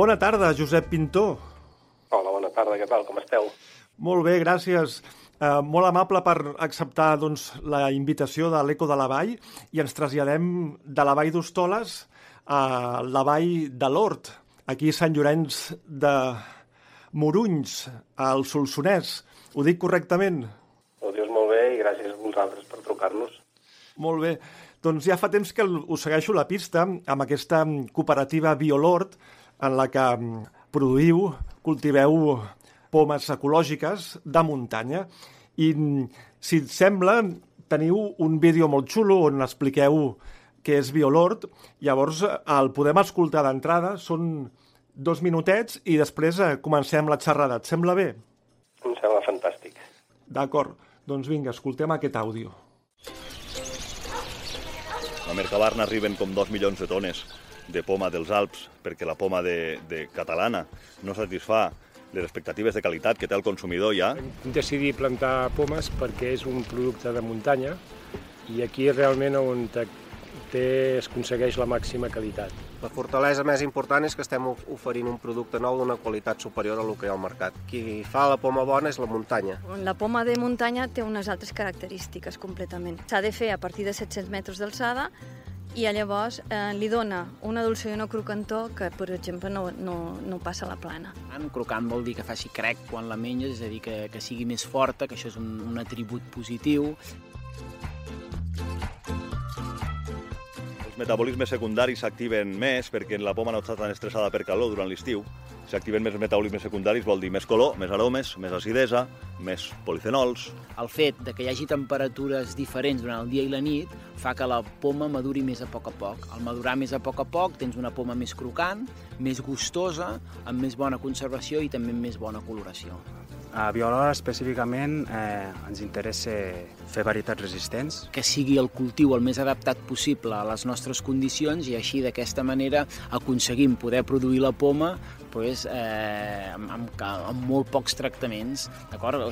Bona tarda, Josep Pintó. Hola, bona tarda, què tal, com esteu? Molt bé, gràcies. Uh, molt amable per acceptar doncs, la invitació de l'Eco de la Vall i ens traslladem de la Vall d'Hostoles a la Vall de l'Hort, aquí a Sant Llorenç de Morunys, al Solsonès. Ho dic correctament? Ho dius molt bé i gràcies a vosaltres per trucar-nos. Molt bé. Doncs ja fa temps que us segueixo la pista amb aquesta cooperativa Biolort en la que produïu, cultiveu pomes ecològiques de muntanya. I, si et sembla, teniu un vídeo molt xulo on expliqueu què és Biolort. Llavors, el podem escoltar d'entrada, són dos minutets i després eh, comencem la xerrada. Et sembla bé? Em sembla fantàstic. D'acord. Doncs vinga, escoltem aquest àudio. A Mercabarna arriben com dos milions de tones de poma dels Alps perquè la poma de, de catalana no satisfà les expectatives de qualitat que té el consumidor ja. Hem decidit plantar pomes perquè és un producte de muntanya i aquí realment on té, es aconsegueix la màxima qualitat. La fortalesa més important és que estem oferint un producte nou d'una qualitat superior a lo que hi ha al mercat. Qui fa la poma bona és la muntanya. La poma de muntanya té unes altres característiques completament. S'ha de fer a partir de 700 metres d'alçada i llavors eh, li dona una dolçor i una crocantor que, per exemple, no, no, no passa a la plana. En crocant vol dir que faci crec quan la menges, és a dir, que, que sigui més forta, que això és un, un atribut positiu. Metabolismes secundaris s'activen més perquè la poma no està tan estressada per calor durant l'estiu. S'activen més metabolismes secundaris vol dir més color, més aromes, més acidesa, més polifenols. El fet de que hi hagi temperatures diferents durant el dia i la nit fa que la poma maduri més a poc a poc. Al madurar més a poc a poc tens una poma més crocant, més gustosa, amb més bona conservació i també amb més bona coloració. A Biolor específicament eh, ens interessa fer varietats resistents. Que sigui el cultiu el més adaptat possible a les nostres condicions i així d'aquesta manera aconseguim poder produir la poma pues, eh, amb, amb, amb molt pocs tractaments.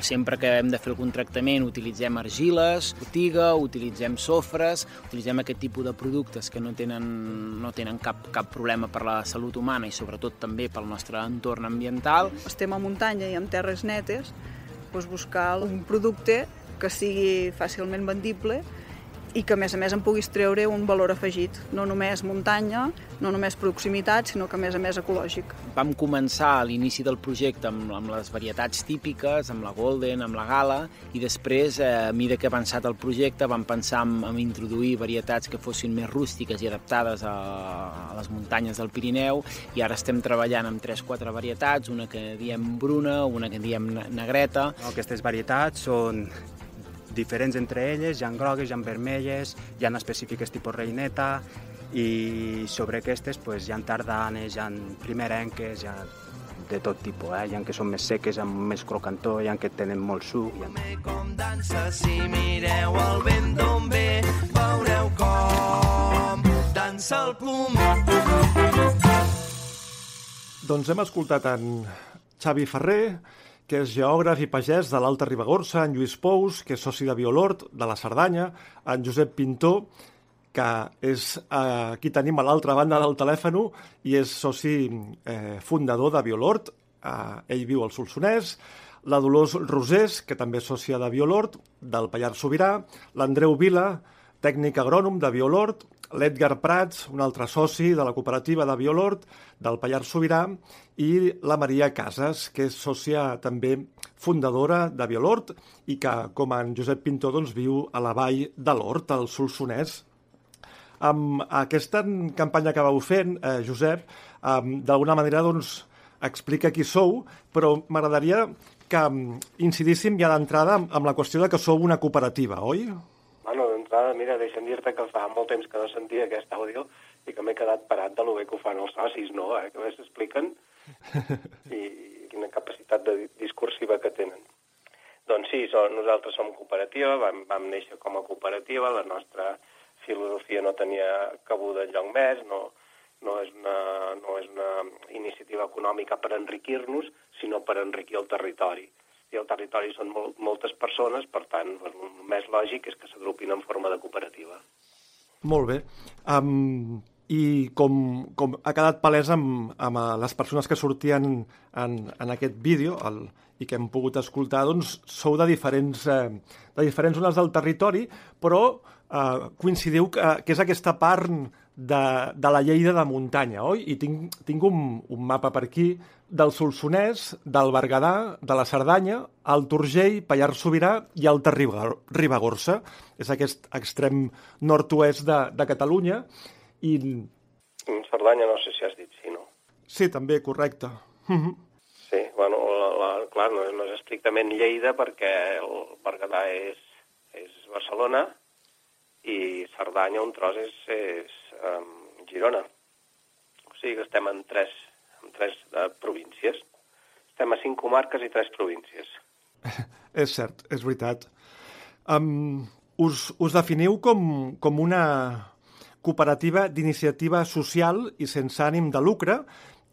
Sempre que hem de fer algun tractament utilitzem argiles, ortiga, utilitzem sofres, utilitzem aquest tipus de productes que no tenen, no tenen cap, cap problema per la salut humana i sobretot també pel nostre entorn ambiental. Estem a muntanya i amb terres netes, doncs buscar un producte que sigui fàcilment vendible i que a més a més en puguis treure un valor afegit, no només muntanya, no només proximitat, sinó que a més a més ecològic. Vam començar a l'inici del projecte amb, amb les varietats típiques, amb la Golden, amb la Gala, i després, eh, a mesura que ha avançat el projecte, vam pensar en, en introduir varietats que fossin més rústiques i adaptades a, a les muntanyes del Pirineu, i ara estem treballant amb 3-4 varietats, una que diem bruna, una que diem negreta. Aquestes varietats són diferents entre elles, hi ha grogues, hi ha vermelles, hi ha específiques tipus reineta, i sobre aquestes pues, hi ha tardanes, hi ha primerenques, hi ha de tot tipus, eh? hi ha que són més seques, amb més crocantó, hi ha que tenen molt suc. Hi ha... Com dansa, si mireu el vent d'on ve, veureu com dansa el plom. Doncs hem escoltat en Xavi Ferrer, que és geògraf i pagès de l'Alta Ribagorça, en Lluís Pous, que és soci de Biolort, de la Cerdanya, en Josep Pintó, que és eh, tenim a l'altra banda del telèfon i és soci eh, fundador de Biolort, eh, ell viu al Solsonès, la Dolors Rosés, que també és sòcia de Biolort, del Pallars Sobirà, l'Andreu Vila, tècnic agrònom de Biolort, l'Edgar Prats, un altre soci de la cooperativa de Biolort, del Pallars Sobirà, i la Maria Casas, que és sòcia també fundadora de Biolort i que, com en Josep Pintó, doncs, viu a la vall de l'Hort, al Solsonès. Amb aquesta campanya que vau fent, eh, Josep, eh, d'alguna manera doncs, explica qui sou, però m'agradaria que incidíssim ja d'entrada amb la qüestió de que sou una cooperativa, oi? D'entrada, mira, deixa'm dir-te que fa molt temps que no sentia aquest àudio i que m'he quedat parat de lo bé que ho fan els socis, no? Eh? Que bé s'expliquen i quina capacitat de discursiva que tenen. Doncs sí, so, nosaltres som cooperativa, vam, vam néixer com a cooperativa, la nostra filosofia no tenia cabuda lloc més, no, no, és una, no és una iniciativa econòmica per enriquir-nos, sinó per enriquir el territori i el territori són mol moltes persones, per tant, el més lògic és que s'agrupin en forma de cooperativa. Molt bé. Um, I com, com ha quedat palès amb, amb eh, les persones que sortien en, en aquest vídeo el, i que hem pogut escoltar, doncs sou de diferents, eh, de diferents zones del territori, però eh, coincidiu que, que és aquesta part de, de la Lleida de muntanya, oi? I tinc, tinc un, un mapa per aquí del Solsonès, del Berguedà, de la Cerdanya, el Turgell, Pallars Sobirà i Alta Ribagorça. És aquest extrem nord-oest de, de Catalunya. I... Cerdanya no sé si has dit sí, no? Sí, també, correcte. Sí, bueno, la, la, clar, no, no és estrictament Lleida perquè el Berguedà és, és Barcelona i Cerdanya un tros és, és um, Girona. O sigui que estem en tres, en tres uh, províncies. Estem a cinc comarques i tres províncies. és cert, és veritat. Um, us, us definiu com, com una cooperativa d'iniciativa social i sense ànim de lucre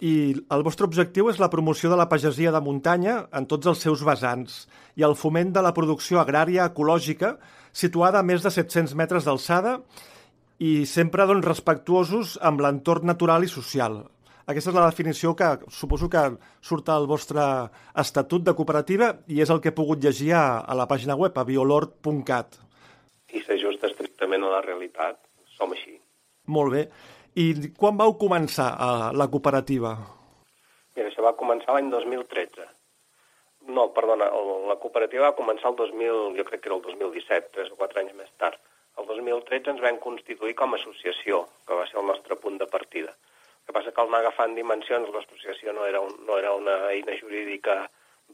i el vostre objectiu és la promoció de la pagesia de muntanya en tots els seus vessants i el foment de la producció agrària ecològica situada a més de 700 metres d'alçada i sempre doncs, respectuosos amb l'entorn natural i social. Aquesta és la definició que suposo que surt al vostre estatut de cooperativa i és el que he pogut llegir a, a la pàgina web, a biolord.cat. I s'ajusta estrictament a la realitat. Som així. Molt bé. I quan vau començar a la cooperativa? Mira, això va començar l'any 2013. No, perdona, la cooperativa va començar el 2000, jo crec que era el 2017, tres o quatre anys més tard. El 2013 ens vam constituir com a associació, que va ser el nostre punt de partida. El que passa que al anar agafant dimensions l'associació no, era un, no era una eina jurídica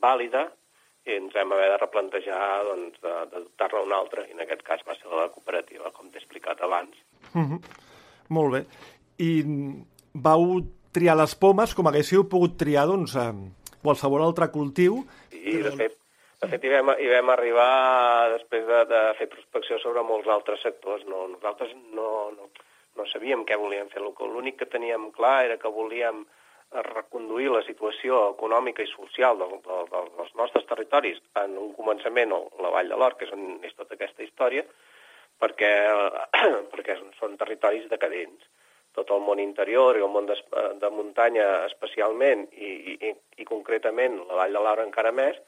vàlida i ens vam haver de replantejar doncs, de, de dotar-ne una altra, i en aquest cas va ser la cooperativa, com t'he explicat abans. Mm -hmm. Molt bé. I vau triar les pomes com haguéssiu pogut triar doncs, eh, qualsevol altre cultiu. Sí, de fet, de fet, hi vam, hi vam arribar després de, de fer prospecció sobre molts altres sectors. No, nosaltres no, no, no sabíem què volíem fer. L'únic que teníem clar era que volíem reconduir la situació econòmica i social del, del, dels nostres territoris en un començament, la Vall de l'Or, que és on és tota aquesta història, perquè, perquè són territoris decadents tot el món interior i el món de, de muntanya especialment i, i, i concretament la Vall de l'Aura encara més,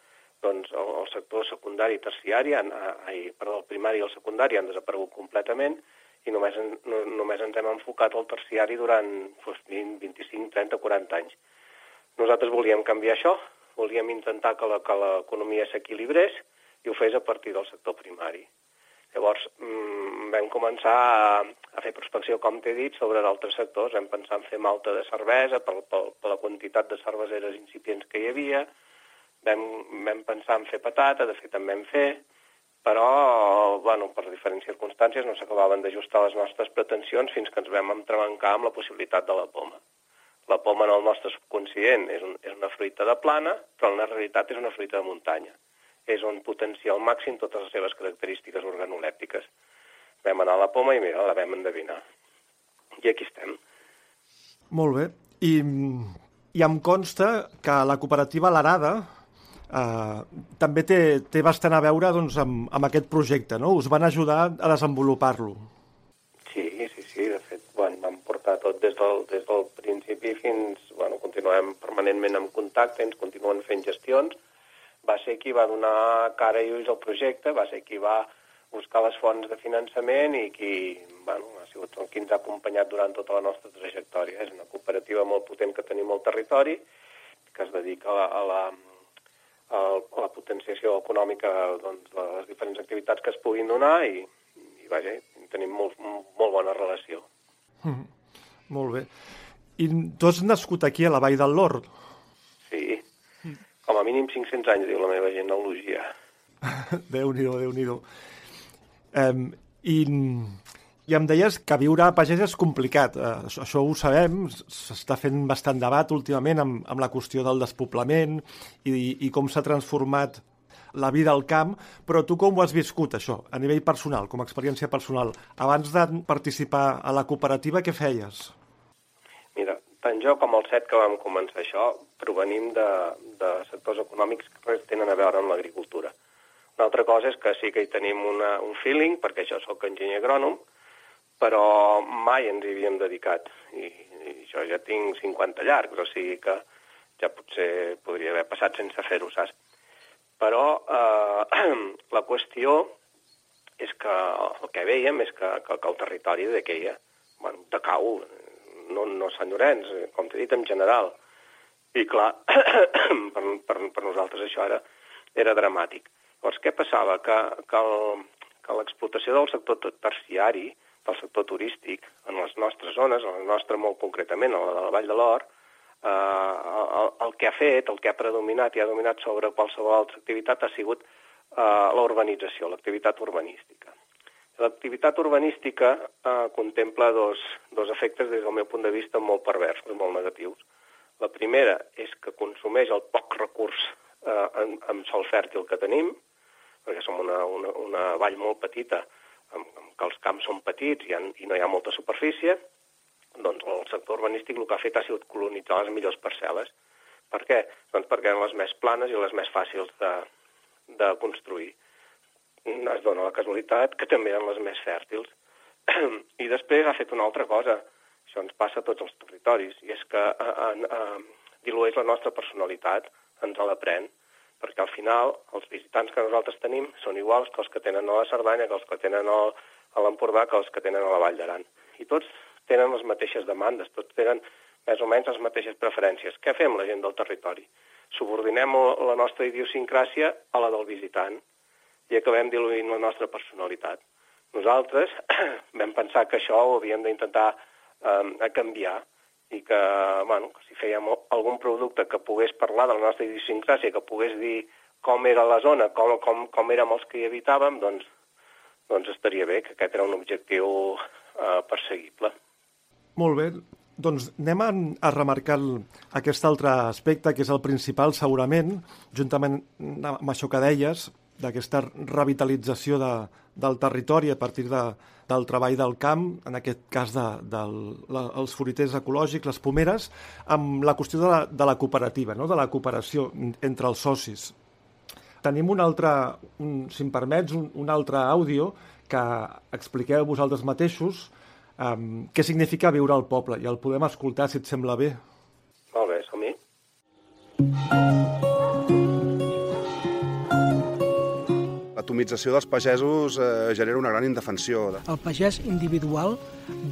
doncs el, el sector secundari i terciari, han, ai, perdó, el primari i el secundari han desaparegut completament i només, no, només ens hem enfocat al terciari durant doncs, 20, 25, 30, 40 anys. Nosaltres volíem canviar això, volíem intentar que l'economia s'equilibrés i ho fes a partir del sector primari. Llavors mmm, vam començar a, a fer prospecció, com t'he dit, sobre d'altres sectors. Vam pensar en fer malta de cervesa per, per, per la quantitat de cerveseres incipients que hi havia. Vam, vam pensar en fer patata, de fet vam fer, però bueno, per diferents circumstàncies no s'acabaven d'ajustar les nostres pretensions fins que ens vam entrebancar amb la possibilitat de la poma. La poma en el nostre subconscient és, un, és una fruita de plana, però en la realitat és una fruita de muntanya és on potencia al màxim totes les seves característiques organolèptiques. Vam anar a la poma i mira, la vam endevinar. I aquí estem. Molt bé. I, i em consta que la cooperativa L'Arada eh, també té, té bastant a veure doncs, amb, amb aquest projecte, no? Us van ajudar a desenvolupar-lo. Sí, sí, sí. De fet, bueno, vam portar tot des del, des del principi fins... Bueno, continuem permanentment en contacte, ens continuen fent gestions, va ser qui va donar cara i ulls al projecte, va ser qui va buscar les fonts de finançament i qui bueno, ha sigut qui ens ha acompanyat durant tota la nostra trajectòria. És una cooperativa molt potent que tenim al territori, que es dedica a la, a la, a la potenciació econòmica doncs, de les diferents activitats que es puguin donar i, i vaja, tenim molt, molt bona relació. Mm, molt bé. I tu has nascut aquí a la Vall del Lord? Sí, com a mínim 500 anys, diu la meva genealogia. Déu-n'hi-do, déu nhi déu um, i, I em deies que viure a pagès és complicat. Uh, això, això ho sabem, s'està fent bastant debat últimament amb, amb la qüestió del despoblament i, i com s'ha transformat la vida al camp, però tu com ho has viscut, això, a nivell personal, com a experiència personal? Abans de participar a la cooperativa, què feies? Mira, tant jo com el set que vam començar això provenim de, de sectors econòmics que res tenen a veure amb l'agricultura. Una altra cosa és que sí que hi tenim una, un feeling, perquè jo sóc enginyer agrònom, però mai ens hi havíem dedicat. I, I jo ja tinc 50 llargs, o sigui que ja potser podria haver passat sense fer-ho, saps? Però eh, la qüestió és que el que veiem és que, que, que el territori de Queia bueno, decau, no, no Sant Llorenç, eh, com t'he dit, en general. I clar, per, per, per nosaltres això era, era dramàtic. Llavors, què passava? Que, que, que l'explotació del sector terciari, del sector turístic, en les nostres zones, en la nostra molt concretament, a la de la Vall de l'Or, eh, el, el que ha fet, el que ha predominat i ha dominat sobre qualsevol altra activitat ha sigut eh, la urbanització, l'activitat urbanística. L'activitat urbanística eh, contempla dos, dos efectes des del meu punt de vista molt perversos, molt negatius. La primera és que consumeix el poc recurs eh, en, en sol fèrtil que tenim, perquè som una, una, una vall molt petita, amb, amb que els camps són petits i, han, i no hi ha molta superfície, doncs el sector urbanístic el que ha fet ha sigut colonitzar les millors parcel·les. Per què? Doncs perquè eren les més planes i les més fàcils de, de construir es dona la casualitat que també eren les més fèrtils. I després ha fet una altra cosa, això ens passa a tots els territoris, i és que eh, eh, dilueix la nostra personalitat, ens l'aprèn, perquè al final els visitants que nosaltres tenim són iguals que els que tenen a la Cerdanya, que els que tenen a l'Empordà, que els que tenen a la Vall d'Aran. I tots tenen les mateixes demandes, tots tenen més o menys les mateixes preferències. Què fem la gent del territori? Subordinem la nostra idiosincràsia a la del visitant i acabem diluint la nostra personalitat. Nosaltres vam pensar que això ho havíem d'intentar eh, canviar i que, bueno, que si fèiem algun producte que pogués parlar de la nostra idiosincràsia, que pogués dir com era la zona, com, com, com érem els que hi habitàvem, doncs, doncs estaria bé, que aquest era un objectiu eh, perseguible. Molt bé. Doncs anem a, a remarcar aquest altre aspecte, que és el principal, segurament, juntament amb això que deies, d'aquesta revitalització de, del territori a partir de, del treball del camp, en aquest cas de, de la, els fruiters ecològics, les pomeres, amb la qüestió de la, de la cooperativa, no? de la cooperació entre els socis. Tenim un altre, un, si em permets, un, un altre àudio que expliqueu vosaltres mateixos um, què significa viure al poble i el podem escoltar, si et sembla bé. Molt bé, som-hi. L'atomització dels pagesos eh, genera una gran indefensió. El pagès individual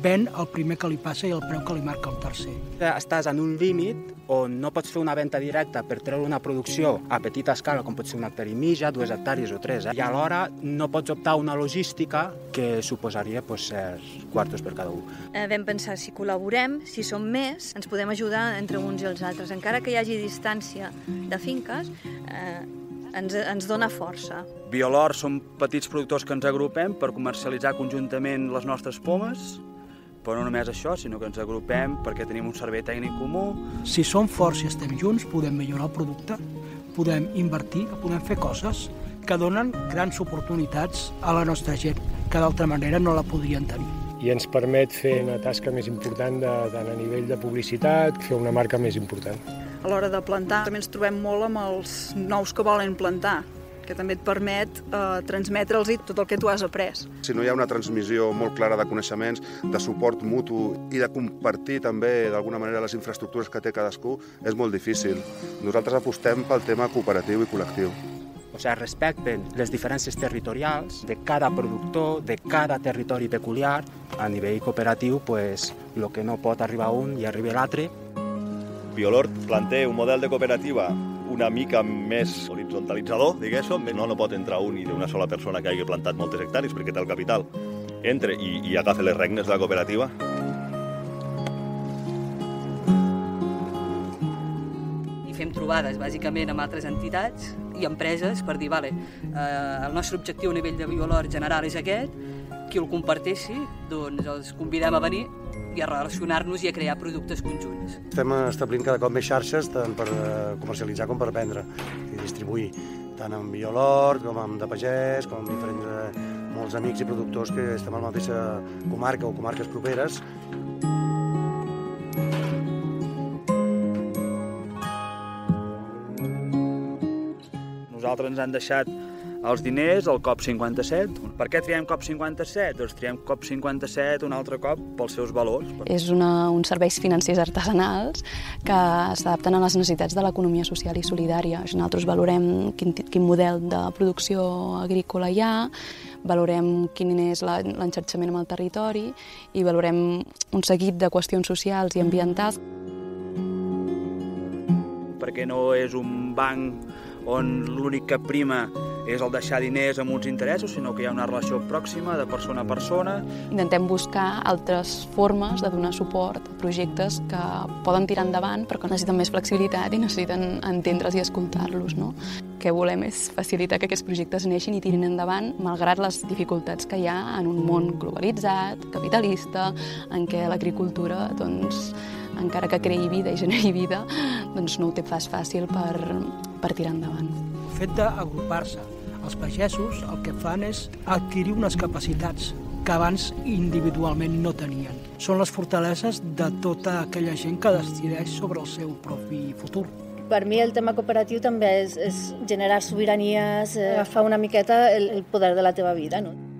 ven el primer que li passa i el preu que li marca el tercer. Estàs en un límit on no pots fer una venda directa per treure una producció a petita escala, com pot ser una hectàrea i mitja, dues hectàrees o tres, eh? i alhora no pots optar una logística que suposaria pues, certs quartos per cada un. Eh, vam pensar, si col·laborem, si som més, ens podem ajudar entre uns i els altres. Encara que hi hagi distància de finques, eh, ens, ens dona força. Biolor som petits productors que ens agrupem per comercialitzar conjuntament les nostres pomes, però no només això, sinó que ens agrupem perquè tenim un servei tècnic comú. Si som forts i estem junts, podem millorar el producte, podem invertir, podem fer coses que donen grans oportunitats a la nostra gent, que d'altra manera no la podrien tenir. I ens permet fer una tasca més important de, tant a nivell de publicitat, fer una marca més important. A l'hora de plantar també ens trobem molt amb els nous que volen plantar, que també et permet eh, transmetre'ls tot el que tu has après. Si no hi ha una transmissió molt clara de coneixements, de suport mutu i de compartir també d'alguna manera les infraestructures que té cadascú, és molt difícil. Nosaltres apostem pel tema cooperatiu i col·lectiu. O sigui, respecten les diferències territorials de cada productor, de cada territori peculiar. A nivell cooperatiu, pues, el que no pot arribar un i arriba l'altre. Biolort planté un model de cooperativa una mica més horizontalitzador, diguéssim. No, no pot entrar un i d'una sola persona que hagi plantat moltes hectàrees perquè té el capital. Entre i, i agafa les regnes de la cooperativa. I fem trobades, bàsicament, amb altres entitats i empreses per dir, vale, eh, el nostre objectiu a nivell de Biolor general és aquest, qui el comparteixi, doncs els convidem a venir i a relacionar-nos i a crear productes conjunts. Estem establint cada cop més xarxes tant per eh, comercialitzar com per vendre i distribuir, tant amb Biolor com amb de pagès, com amb diferents, eh, molts amics i productors que estem a la mateixa comarca o comarques properes Nosaltres ens han deixat els diners al COP57. Per què triem COP57? Doncs triem COP57 un altre cop pels seus valors. És una, uns serveis financers artesanals que s'adapten a les necessitats de l'economia social i solidària. Nosaltres valorem quin, quin model de producció agrícola hi ha, valorem quin és l'enxarxament amb el territori i valorem un seguit de qüestions socials i ambientals. Perquè no és un banc on l'únic que prima és el deixar diners amb uns interessos, sinó que hi ha una relació pròxima de persona a persona. Intentem buscar altres formes de donar suport a projectes que poden tirar endavant però que necessiten més flexibilitat i necessiten entendre's i escoltar-los. No? El que volem és facilitar que aquests projectes neixin i tirin endavant malgrat les dificultats que hi ha en un món globalitzat, capitalista, en què l'agricultura doncs, encara que creï vida i generi vida, doncs no ho té pas fàcil per, per tirar endavant. El fet d'agrupar-se, els pagesos el que fan és adquirir unes capacitats que abans individualment no tenien. Són les fortaleses de tota aquella gent que decideix sobre el seu propi futur. Per mi el tema cooperatiu també és, és generar sobiranies, eh, agafar una miqueta el, el poder de la teva vida. No?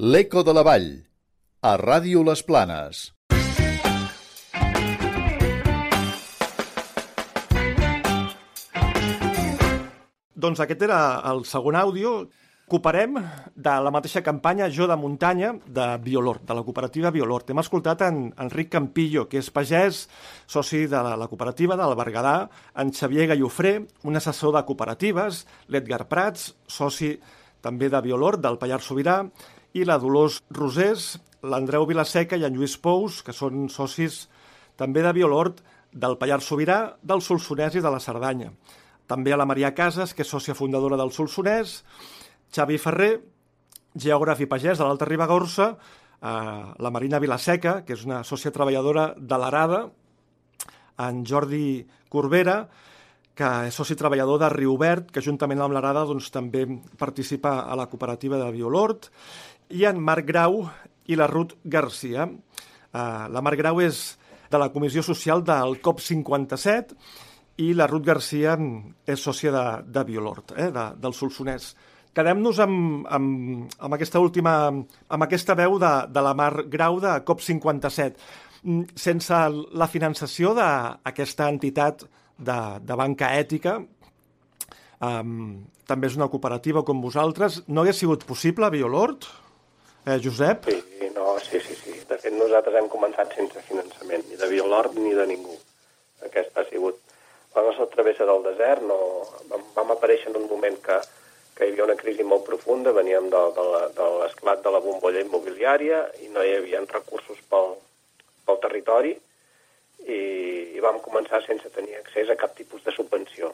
L'Eco de la Vall, a Ràdio Les Planes. Doncs aquest era el segon àudio. Cooperem de la mateixa campanya Jo de Muntanya de Biolort, de la cooperativa Biolort. Hem escoltat en Enric Campillo, que és pagès, soci de la, cooperativa del Berguedà, en Xavier Gallofré, un assessor de cooperatives, l'Edgar Prats, soci també de Biolort, del Pallar Sobirà, i la Dolors Rosés, l'Andreu Vilaseca i en Lluís Pous, que són socis també de Biolort, del Pallar Sobirà, del Solsonès i de la Cerdanya. També a la Maria Casas, que és sòcia fundadora del Solsonès, Xavi Ferrer, geògraf i pagès de l'Alta Ribagorça, eh, la Marina Vilaseca, que és una sòcia treballadora de l'Arada, en Jordi Corbera, que és soci treballador de Riubert, que juntament amb l'Arada doncs, també participa a la cooperativa de Biolort, i en Marc Grau i la Ruth Garcia. Eh, la Marc Grau és de la Comissió Social del COP57 i la Ruth Garcia és sòcia de, de Biolort, eh, de, del Solsonès. Quedem-nos amb, amb, amb aquesta última, amb aquesta veu de, de la Mar Grau de COP57. Mm, sense la finançació d'aquesta entitat de, de banca ètica, um, també és una cooperativa com vosaltres, no hagués sigut possible, Biolord? Eh, Josep? Sí, no, sí, sí, sí. De fet, nosaltres hem començat sense finançament, ni de Biolord ni de ningú. Aquesta ha sigut la nostra travessa del desert. No, vam, vam aparèixer en un moment que, que hi havia una crisi molt profunda, veníem de, de, la, de l'esclat de la bombolla immobiliària i no hi havia recursos pel, pel territori i, i vam començar sense tenir accés a cap tipus de subvenció.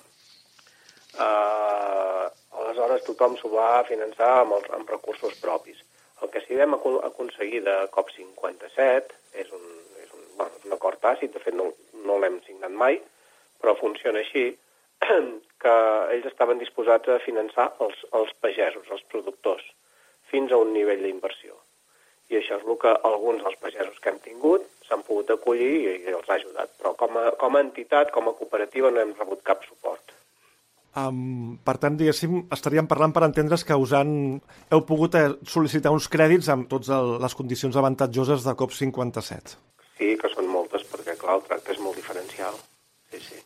Uh, aleshores tothom s'ho va finançar amb, els, amb recursos propis. El que sí vam aconseguir de COP57 és un, és un, bueno, és un acord tàcit, de fet no, no l'hem signat mai, però funciona així, que ells estaven disposats a finançar els, els pagesos, els productors, fins a un nivell d'inversió. I això és el que alguns dels pagesos que hem tingut s'han pogut acollir i els ha ajudat. Però com a, com a entitat, com a cooperativa, no hem rebut cap suport. Um, per tant, diguéssim, estaríem parlant per entendre's que us han, heu pogut eh, sol·licitar uns crèdits amb totes les condicions avantatjoses de COP57. Sí, que són moltes, perquè, clar, el tracte és molt diferencial. Sí, sí.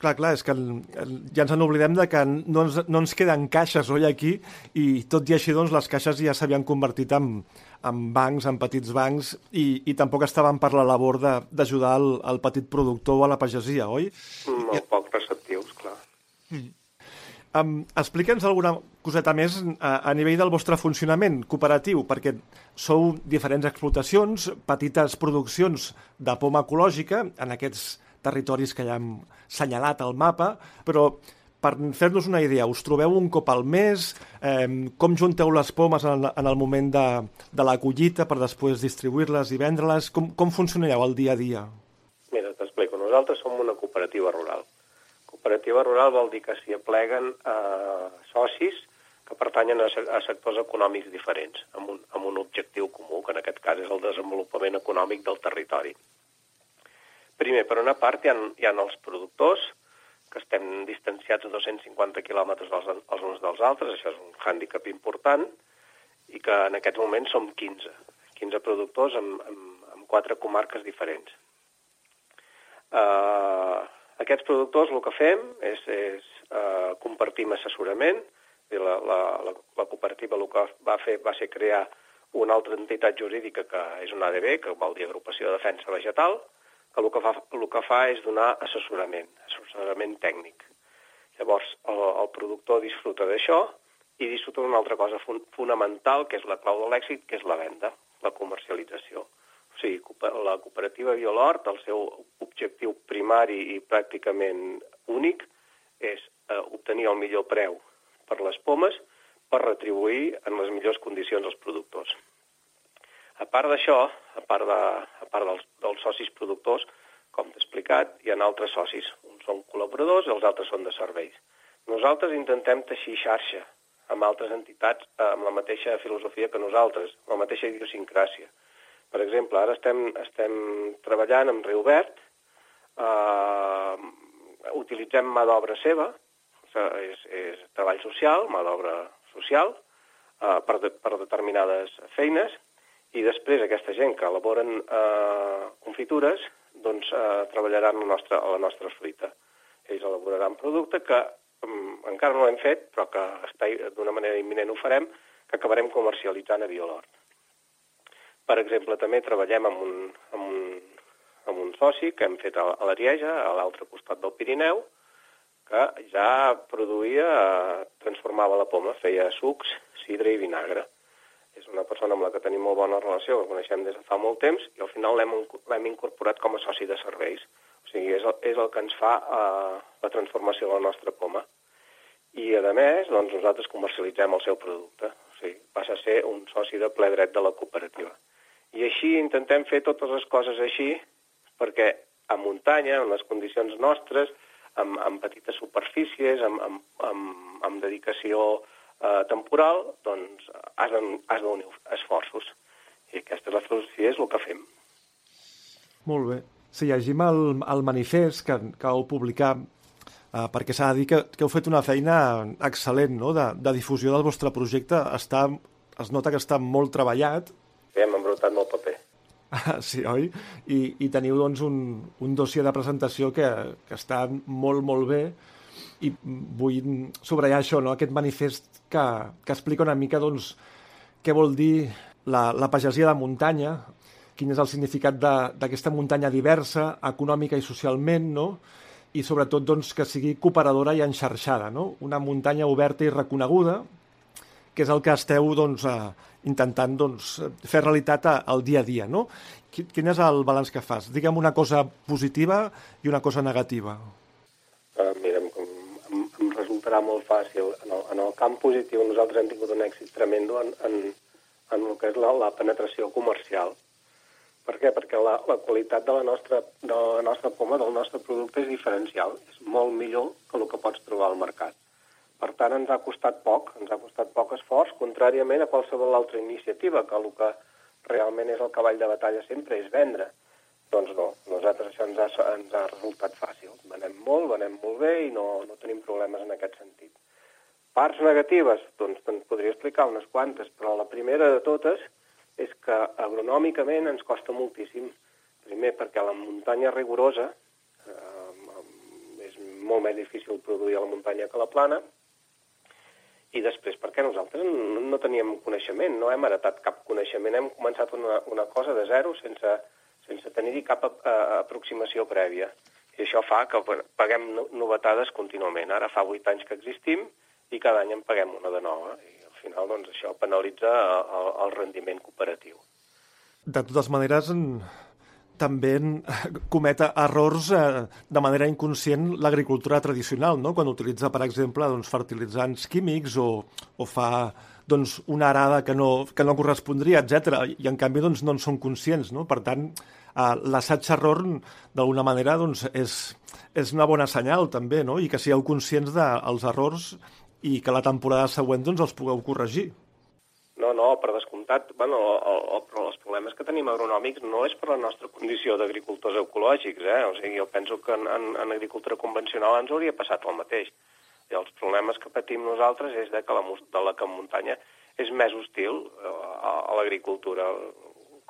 Clar, clar, és que ja ens en oblidem de que no ens, no ens queden caixes, oi, aquí, i tot i així, doncs, les caixes ja s'havien convertit en, en bancs, en petits bancs, i, i tampoc estaven per la labor d'ajudar el, el petit productor o a la pagesia, oi? Molt poc. Mm. Um, Explica'ns alguna coseta més a, a nivell del vostre funcionament cooperatiu, perquè sou diferents explotacions, petites produccions de poma ecològica en aquests territoris que ja hem senyalat al mapa, però per fer-nos una idea, us trobeu un cop al mes? Eh, com junteu les pomes en, en el moment de, de la collita per després distribuir-les i vendre-les? Com, com funcionareu el dia a dia? Mira, t'explico. Nosaltres som una cooperativa rural. Cooperativa rural vol dir que s'hi apleguen eh, socis que pertanyen a, a sectors econòmics diferents, amb un, amb un objectiu comú, que en aquest cas és el desenvolupament econòmic del territori. Primer, per una part, hi ha, hi ha els productors, que estem distanciats a 250 quilòmetres els, els uns dels altres, això és un hàndicap important, i que en aquests moments som 15, 15 productors amb, amb, amb quatre comarques diferents. Uh, aquests productors el que fem és, és uh, compartim assessorament, la, la, la, la cooperativa el que va fer va ser crear una altra entitat jurídica que és una ADB, que vol dir Agrupació de Defensa Vegetal, que el que fa, el que fa és donar assessorament, assessorament tècnic. Llavors, el, el productor disfruta d'això i disfruta d'una altra cosa fun fonamental, que és la clau de l'èxit, que és la venda, la comercialització. Sigui, la cooperativa Biolort, el seu objectiu primari i pràcticament únic és eh, obtenir el millor preu per les pomes per retribuir en les millors condicions als productors. A part d'això, a part, de, a part dels, dels socis productors, com t'he explicat, hi ha altres socis. Uns són col·laboradors i els altres són de serveis. Nosaltres intentem teixir xarxa amb altres entitats amb la mateixa filosofia que nosaltres, amb la mateixa idiosincràsia. Per exemple, ara estem, estem treballant amb Riu Verd, eh, utilitzem mà d'obra seva, és, és treball social, mà d'obra social, eh, per, de, per determinades feines, i després aquesta gent que elaboren eh, confitures doncs eh, treballaran la nostra, a la nostra fruita. Ells elaboraran producte que um, encara no l'hem fet, però que està d'una manera imminent ho farem, que acabarem comercialitzant a Biolort. Per exemple, també treballem amb un, amb un, amb un soci que hem fet a, l'Arieja, a l'altre costat del Pirineu, que ja produïa, eh, transformava la poma, feia sucs, sidra i vinagre és una persona amb la que tenim molt bona relació, que coneixem des de fa molt temps, i al final l'hem incorporat com a soci de serveis. O sigui, és el, és el que ens fa uh, la transformació de la nostra poma. I, a més, doncs, nosaltres comercialitzem el seu producte. O sigui, passa a ser un soci de ple dret de la cooperativa. I així intentem fer totes les coses així, perquè a muntanya, en les condicions nostres, amb, amb petites superfícies, amb, amb, amb, amb dedicació eh, temporal, doncs has d'unir esforços. I aquesta és la filosofia, és el que fem. Molt bé. Si llegim el, el manifest que, que heu publicat, eh, perquè s'ha de dir que, que heu fet una feina excel·lent no? de, de difusió del vostre projecte, està, es nota que està molt treballat. Sí, hem embrutat molt paper. Ah, sí, oi? I, i teniu doncs, un, un dossier de presentació que, que està molt, molt bé i vull subratllar això, no? aquest manifest que, que explica una mica doncs, què vol dir la, la pagesia de muntanya, quin és el significat d'aquesta muntanya diversa, econòmica i socialment, no? i sobretot doncs, que sigui cooperadora i enxarxada, no? una muntanya oberta i reconeguda, que és el que esteu doncs, eh, intentant doncs, fer realitat al dia a dia. No? Quin és el balanç que fas? Digue'm una cosa positiva i una cosa negativa. Uh, mira, em, em, em resultarà molt fàcil. En el, en el camp positiu nosaltres hem tingut un èxit tremendo en, en, en el que és la, la penetració comercial. Per què? Perquè la, la qualitat de la, nostra, de la nostra poma, del nostre producte, és diferencial. És molt millor que el que pots trobar al mercat. Per tant, ens ha costat poc, ens ha costat poc esforç, contràriament a qualsevol altra iniciativa, que el que realment és el cavall de batalla sempre és vendre. Doncs no, nosaltres això ens ha, ens ha resultat fàcil. Venem molt, venem molt bé i no, no tenim problemes en aquest sentit. Parts negatives, doncs te'n podria explicar unes quantes, però la primera de totes és que agronòmicament ens costa moltíssim. Primer, perquè la muntanya rigorosa eh, és molt més difícil produir a la muntanya que a la plana, i després perquè nosaltres no, no teníem coneixement, no hem heretat cap coneixement, hem començat una, una cosa de zero sense, sense tenir-hi cap a, a, aproximació prèvia. I això fa que paguem novetades contínuament. Ara fa vuit anys que existim i cada any en paguem una de nova. I al final doncs, això penalitza el, el rendiment cooperatiu. De totes maneres, també cometa errors eh, de manera inconscient l'agricultura tradicional, no? quan utilitza, per exemple, doncs, fertilitzants químics o, o fa doncs, una arada que no, que no correspondria, etc. I en canvi doncs, no en són conscients. No? Per tant, eh, l'assaig-error d'alguna manera doncs, és, és una bona senyal també, no? i que sigueu conscients dels errors i que la temporada següent doncs, els pugueu corregir. No, no, per descomptat, bueno, el, el, els problemes que tenim agronòmics no és per la nostra condició d'agricultors ecològics, eh? O sigui, jo penso que en, en, en agricultura convencional ens hauria passat el mateix. I els problemes que patim nosaltres és de que la, de la que muntanya és més hostil a, a, a l'agricultura,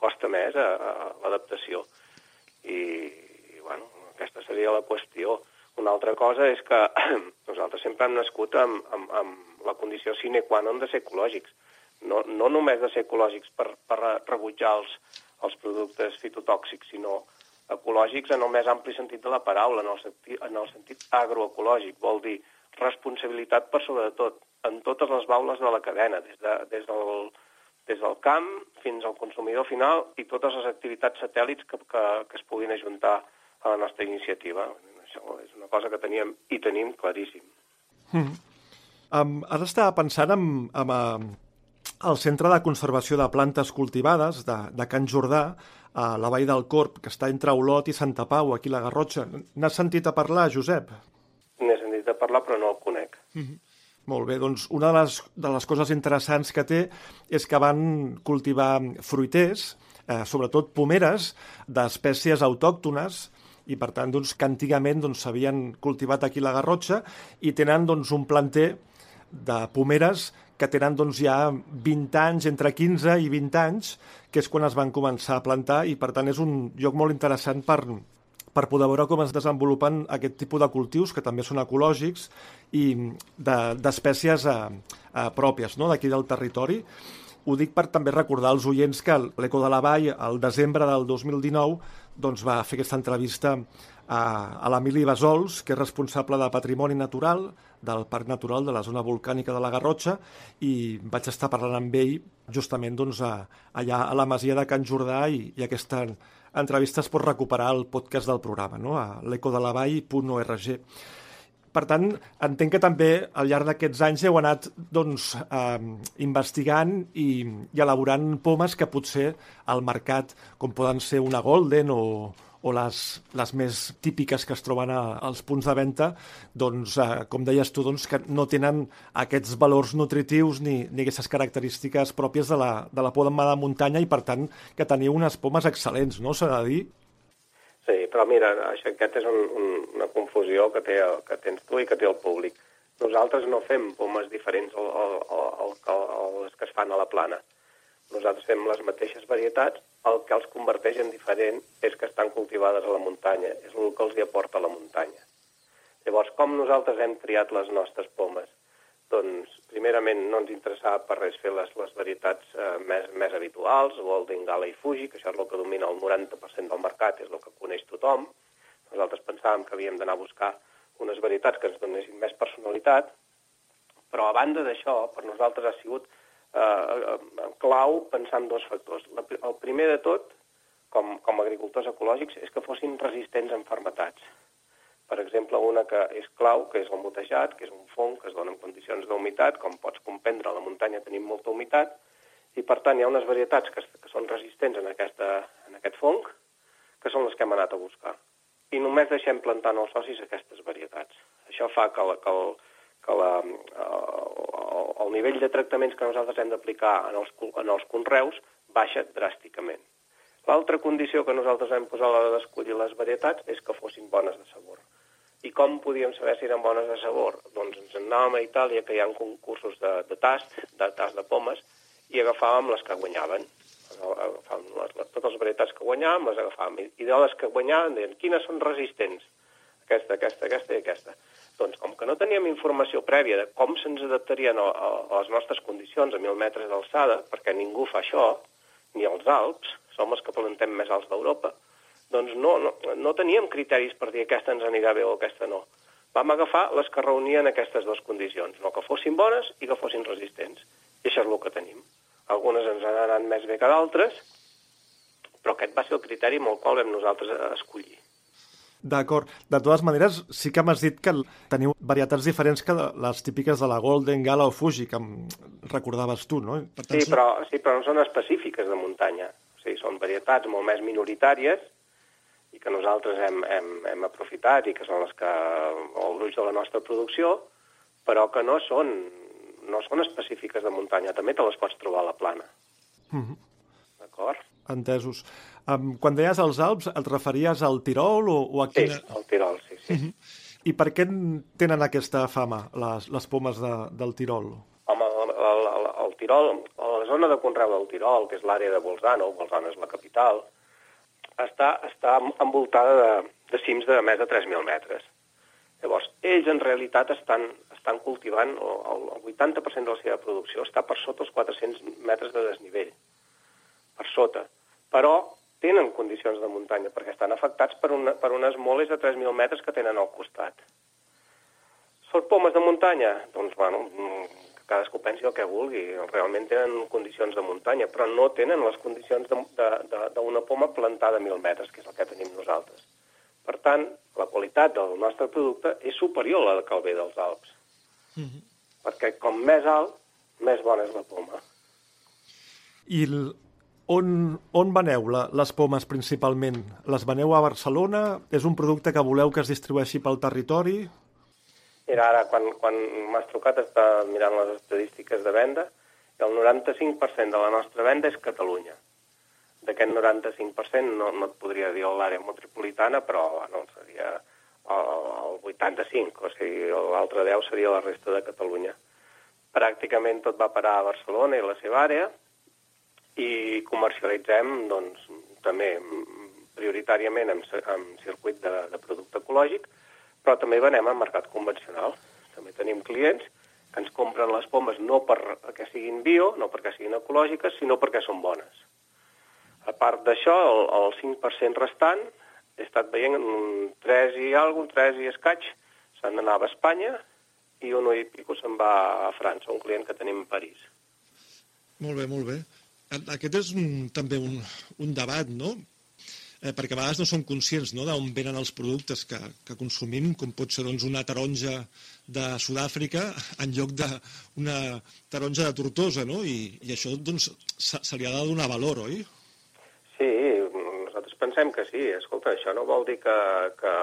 costa més a, a l'adaptació. I, I, bueno, aquesta seria la qüestió. Una altra cosa és que nosaltres sempre hem nascut amb, amb, amb la condició sine qua non de ser ecològics no, no només de ser ecològics per, per rebutjar els, els productes fitotòxics, sinó ecològics en el més ampli sentit de la paraula, en el, sentit, en el sentit agroecològic. Vol dir responsabilitat per sobretot en totes les baules de la cadena, des, de, des, del, des del camp fins al consumidor final i totes les activitats satèl·lits que, que, que es puguin ajuntar a la nostra iniciativa. Això és una cosa que teníem i tenim claríssim. Mm. Um, ara estava pensant en, en, en al Centre de Conservació de Plantes Cultivades de, de Can Jordà, a la Vall del Corp, que està entre Olot i Santa Pau, aquí a la Garrotxa. N'has sentit a parlar, Josep? N'he sentit a parlar, però no el conec. Mm -hmm. Molt bé, doncs una de les, de les coses interessants que té és que van cultivar fruiters, eh, sobretot pomeres, d'espècies autòctones, i per tant doncs, que antigament doncs, s'havien doncs, cultivat aquí la Garrotxa i tenen doncs, un planter de pomeres que tenen doncs, ja 20 anys, entre 15 i 20 anys, que és quan es van començar a plantar i, per tant, és un lloc molt interessant per, per poder veure com es desenvolupen aquest tipus de cultius, que també són ecològics, i d'espècies de, eh, eh, pròpies no? d'aquí del territori. Ho dic per també recordar als oients que l'Eco de la Vall, al desembre del 2019, doncs, va fer aquesta entrevista a, a l'Emili Basols, que és responsable de Patrimoni Natural del Parc Natural de la Zona Volcànica de la Garrotxa, i vaig estar parlant amb ell justament doncs, a, allà a la Masia de Can Jordà i, i aquesta entrevista es pot recuperar al podcast del programa, no? a l'ecodelavall.org. Per tant, entenc que també al llarg d'aquests anys heu anat doncs, eh, investigant i, i elaborant pomes que potser al mercat, com poden ser una Golden o, o les, les més típiques que es troben a, als punts de venda, doncs, eh, com deies tu, doncs, que no tenen aquests valors nutritius ni, ni aquestes característiques pròpies de la, de la poda de muntanya i, per tant, que teniu unes pomes excel·lents, no?, s'ha de dir? Sí, però mira, això, aquest és un, un, una confusió que, té, que tens tu i que té el públic. Nosaltres no fem pomes diferents a les que es fan a la plana. nosaltres fem les mateixes varietats, el que els converteix en diferent és que estan cultivades a la muntanya, és el que els hi aporta la muntanya. Llavors, com nosaltres hem triat les nostres pomes? Doncs, primerament, no ens interessava per res fer les, les varietats eh, més, més habituals, Golden Gala i Fuji, que això és el que domina el 90% del mercat, és el que coneix tothom. Nosaltres pensàvem que havíem d'anar a buscar unes varietats que ens donessin més personalitat, però a banda d'això, per nosaltres ha sigut eh, eh, clau pensar en dos factors. La, el primer de tot, com, com agricultors ecològics, és que fossin resistents a enfermetats. Per exemple, una que és clau, que és el mutejat, que és un fong que es dona en condicions d'humitat, com pots comprendre, a la muntanya tenim molta humitat, i per tant hi ha unes varietats que, que són resistents en, aquesta, en aquest fong, que són les que hem anat a buscar. I només deixem plantar en els socis aquestes varietats. Això fa que, la, que, el, que la, el, el nivell de tractaments que nosaltres hem d'aplicar en, els, en els conreus baixa dràsticament. L'altra condició que nosaltres hem posat a l'hora d'escollir les varietats és que fossin bones de sabor. I com podíem saber si eren bones de sabor? Doncs ens anàvem a Itàlia, que hi ha concursos de, de tast, de tast de pomes, i agafàvem les que guanyaven. Agafàvem les, les, totes les varietats que guanyàvem, les agafàvem. I de les que guanyaven, deien, quines són resistents? Aquesta, aquesta, aquesta i aquesta. Doncs com que no teníem informació prèvia de com se'ns adaptarien a, a, a les nostres condicions a mil metres d'alçada, perquè ningú fa això, ni als Alps, som els que plantem més alts d'Europa, doncs no, no, no teníem criteris per dir aquesta ens anirà bé o aquesta no. Vam agafar les que reunien aquestes dues condicions, no que fossin bones i que fossin resistents. I això és el que tenim. Algunes ens han anat més bé que d'altres, però aquest va ser el criteri amb el qual vam nosaltres escollir. D'acord. De totes maneres, sí que m'has dit que teniu varietats diferents que les típiques de la Golden, Gala o Fuji, que em recordaves tu, no? Per tant, sí, però, sí, però no són específiques de muntanya. O sigui, són varietats molt més minoritàries i que nosaltres hem, hem, hem aprofitat i que són les que, el gruix de la nostra producció, però que no són, no són específiques de muntanya. També te les pots trobar a la plana. Mm -hmm. D'acord? Entesos. Um, quan deies els Alps, et referies al Tirol o, o a quina... Sí, al Tirol, sí, sí. Mm -hmm. I per què tenen aquesta fama, les, les pomes de, del Tirol? Home, el, el, el Tirol, la zona de conreu del Tirol, que és l'àrea de Bolzano, Bolzano és la capital, està, està envoltada de, de cims de més de 3.000 metres. Llavors, ells en realitat estan, estan cultivant, el, el 80% de la seva producció està per sota els 400 metres de desnivell, per sota. Però tenen condicions de muntanya, perquè estan afectats per, una, per unes moles de 3.000 metres que tenen al costat. Són pomes de muntanya? Doncs, bueno, cadascú pensi el que vulgui. Realment tenen condicions de muntanya, però no tenen les condicions d'una poma plantada a mil metres, que és el que tenim nosaltres. Per tant, la qualitat del nostre producte és superior a la que el ve dels Alps. Mm -hmm. Perquè com més alt, més bona és la poma. I on, on veneu la, les pomes principalment? Les veneu a Barcelona? És un producte que voleu que es distribueixi pel territori? Mira, ara, quan, quan m'has trucat, està mirant les estadístiques de venda, i el 95% de la nostra venda és Catalunya. D'aquest 95% no, no et podria dir l'àrea metropolitana, però bueno, seria el, el 85, o sigui, l'altre 10 seria la resta de Catalunya. Pràcticament tot va parar a Barcelona i la seva àrea, i comercialitzem, doncs, també prioritàriament en, en circuit de, de producte ecològic, però també venem al mercat convencional. També tenim clients que ens compren les pomes no perquè siguin bio, no perquè siguin ecològiques, sinó perquè són bones. A part d'això, el, el 5% restant, he estat veient un 3 i alguna un 3 i escaig, se'n anava a Espanya i un i pico se'n va a França, un client que tenim a París. Molt bé, molt bé. Aquest és un, també un, un debat, no? Eh, perquè a vegades no som conscients no, d'on venen els productes que, que consumim, com pot ser doncs, una taronja de Sud-àfrica en lloc d'una taronja de Tortosa, no? I, i això doncs, se, se li ha de donar valor, oi? Sí, nosaltres pensem que sí. Escolta, això no vol dir que, que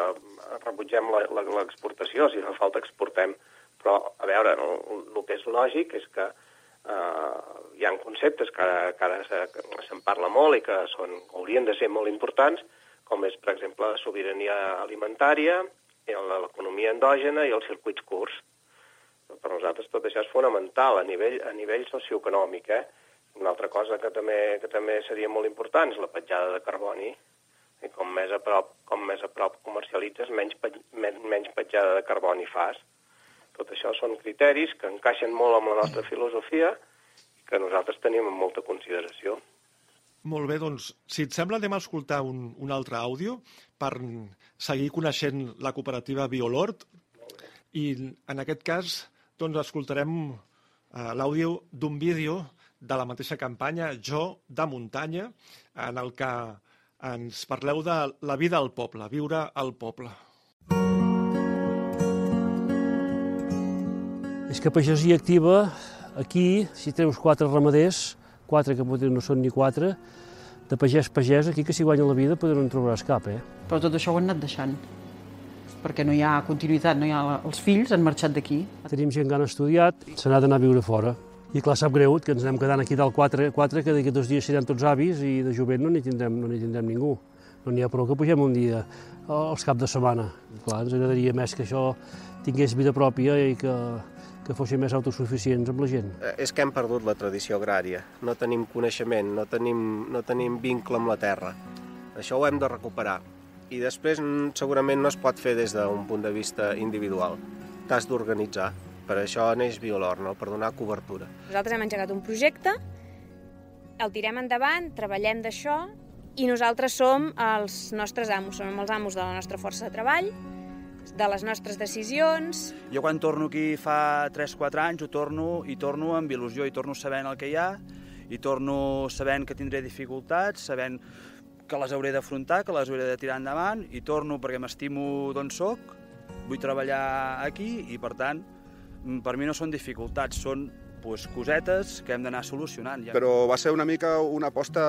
rebutgem l'exportació, si fa falta exportem. Però, a veure, el, el que és lògic és que hi ha conceptes que, que ara se'n parla molt i que són, haurien de ser molt importants, com és, per exemple, la sobirania alimentària, l'economia endògena i els circuits curts. Per nosaltres tot això és fonamental a nivell, a nivell socioeconòmic. Eh? Una altra cosa que també, que també seria molt important és la petjada de carboni. I com més a prop, com més a prop comercialitzes, menys, pe- men, menys petjada de carboni fas. Tot això són criteris que encaixen molt amb la nostra filosofia i que nosaltres tenim amb molta consideració. Molt bé, doncs, si et sembla, anem a escoltar un, un altre àudio per seguir coneixent la cooperativa Biolord i en aquest cas doncs, escoltarem eh, l'àudio d'un vídeo de la mateixa campanya, Jo de muntanya, en el que ens parleu de la vida al poble, viure al poble. És que pagesia activa, aquí, si treus quatre ramaders, quatre que potser no són ni quatre, de pagès pagès, aquí que s'hi guanya la vida, potser no en trobaràs cap, eh? Però tot això ho han anat deixant, perquè no hi ha continuïtat, no hi ha... Els fills han marxat d'aquí. Tenim gent que han estudiat, s'ha anat d'anar a viure fora. I clar, sap greu que ens anem quedant aquí dalt quatre, quatre que d'aquí dos dies serem tots avis i de jovent no n'hi tindrem, no tindrem ningú. No n'hi ha prou que pugem un dia als cap de setmana. Clar, ens agradaria més que això tingués vida pròpia i que, que fossin més autosuficients amb la gent. Eh, És que hem perdut la tradició agrària. No tenim coneixement, no tenim, no tenim vincle amb la terra. Això ho hem de recuperar. I després mm, segurament no es pot fer des d'un punt de vista individual. T'has d'organitzar. Per això neix Biolor, no? per donar cobertura. Nosaltres hem engegat un projecte, el tirem endavant, treballem d'això i nosaltres som els nostres amos, som els amos de la nostra força de treball, de les nostres decisions. Jo quan torno aquí fa 3-4 anys ho torno i torno amb il·lusió i torno sabent el que hi ha i torno sabent que tindré dificultats, sabent que les hauré d'afrontar, que les hauré de tirar endavant i torno perquè m'estimo d'on sóc, vull treballar aquí i per tant per mi no són dificultats, són pues, cosetes que hem d'anar solucionant. Ja. Però va ser una mica una aposta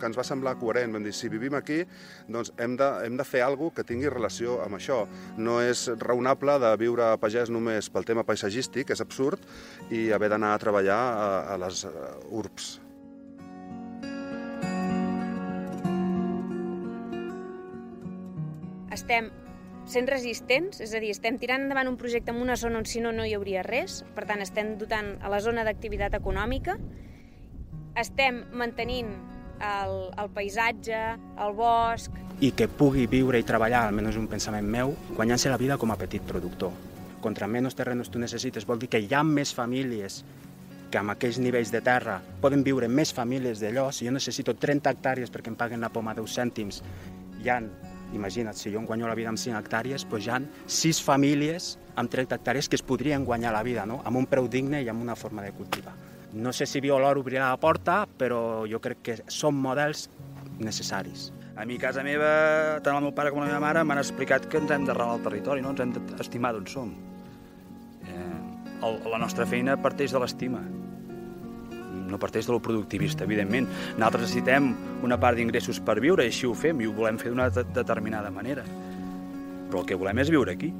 que ens va semblar coherent. Vam dir, si vivim aquí, doncs hem de, hem de fer alguna que tingui relació amb això. No és raonable de viure a pagès només pel tema paisatgístic, és absurd, i haver d'anar a treballar a, a les uh, urbs. Estem sent resistents, és a dir, estem tirant endavant un projecte en una zona on si no no hi hauria res, per tant estem dotant a la zona d'activitat econòmica, estem mantenint el, el paisatge, el bosc... I que pugui viure i treballar, almenys un pensament meu, guanyant-se la vida com a petit productor. Contra menys terrenos tu necessites vol dir que hi ha més famílies que amb aquells nivells de terra poden viure més famílies d'allò. Si jo necessito 30 hectàrees perquè em paguen la poma 10 cèntims, hi han imagina't, si jo em guanyo la vida amb 5 hectàrees, doncs hi ha 6 famílies amb 30 hectàrees que es podrien guanyar la vida, no? amb un preu digne i amb una forma de cultivar. No sé si Biolor obrirà la porta, però jo crec que són models necessaris. A mi, a casa meva, tant el meu pare com la meva mare m'han explicat que ens hem d'arrelar al territori, no? ens hem d'estimar d'on som. Eh, el, la nostra feina parteix de l'estima, no parteix de lo productivista, evidentment. Nosaltres necessitem una part d'ingressos per viure, i així ho fem, i ho volem fer d'una de determinada manera. Però el que volem és viure aquí.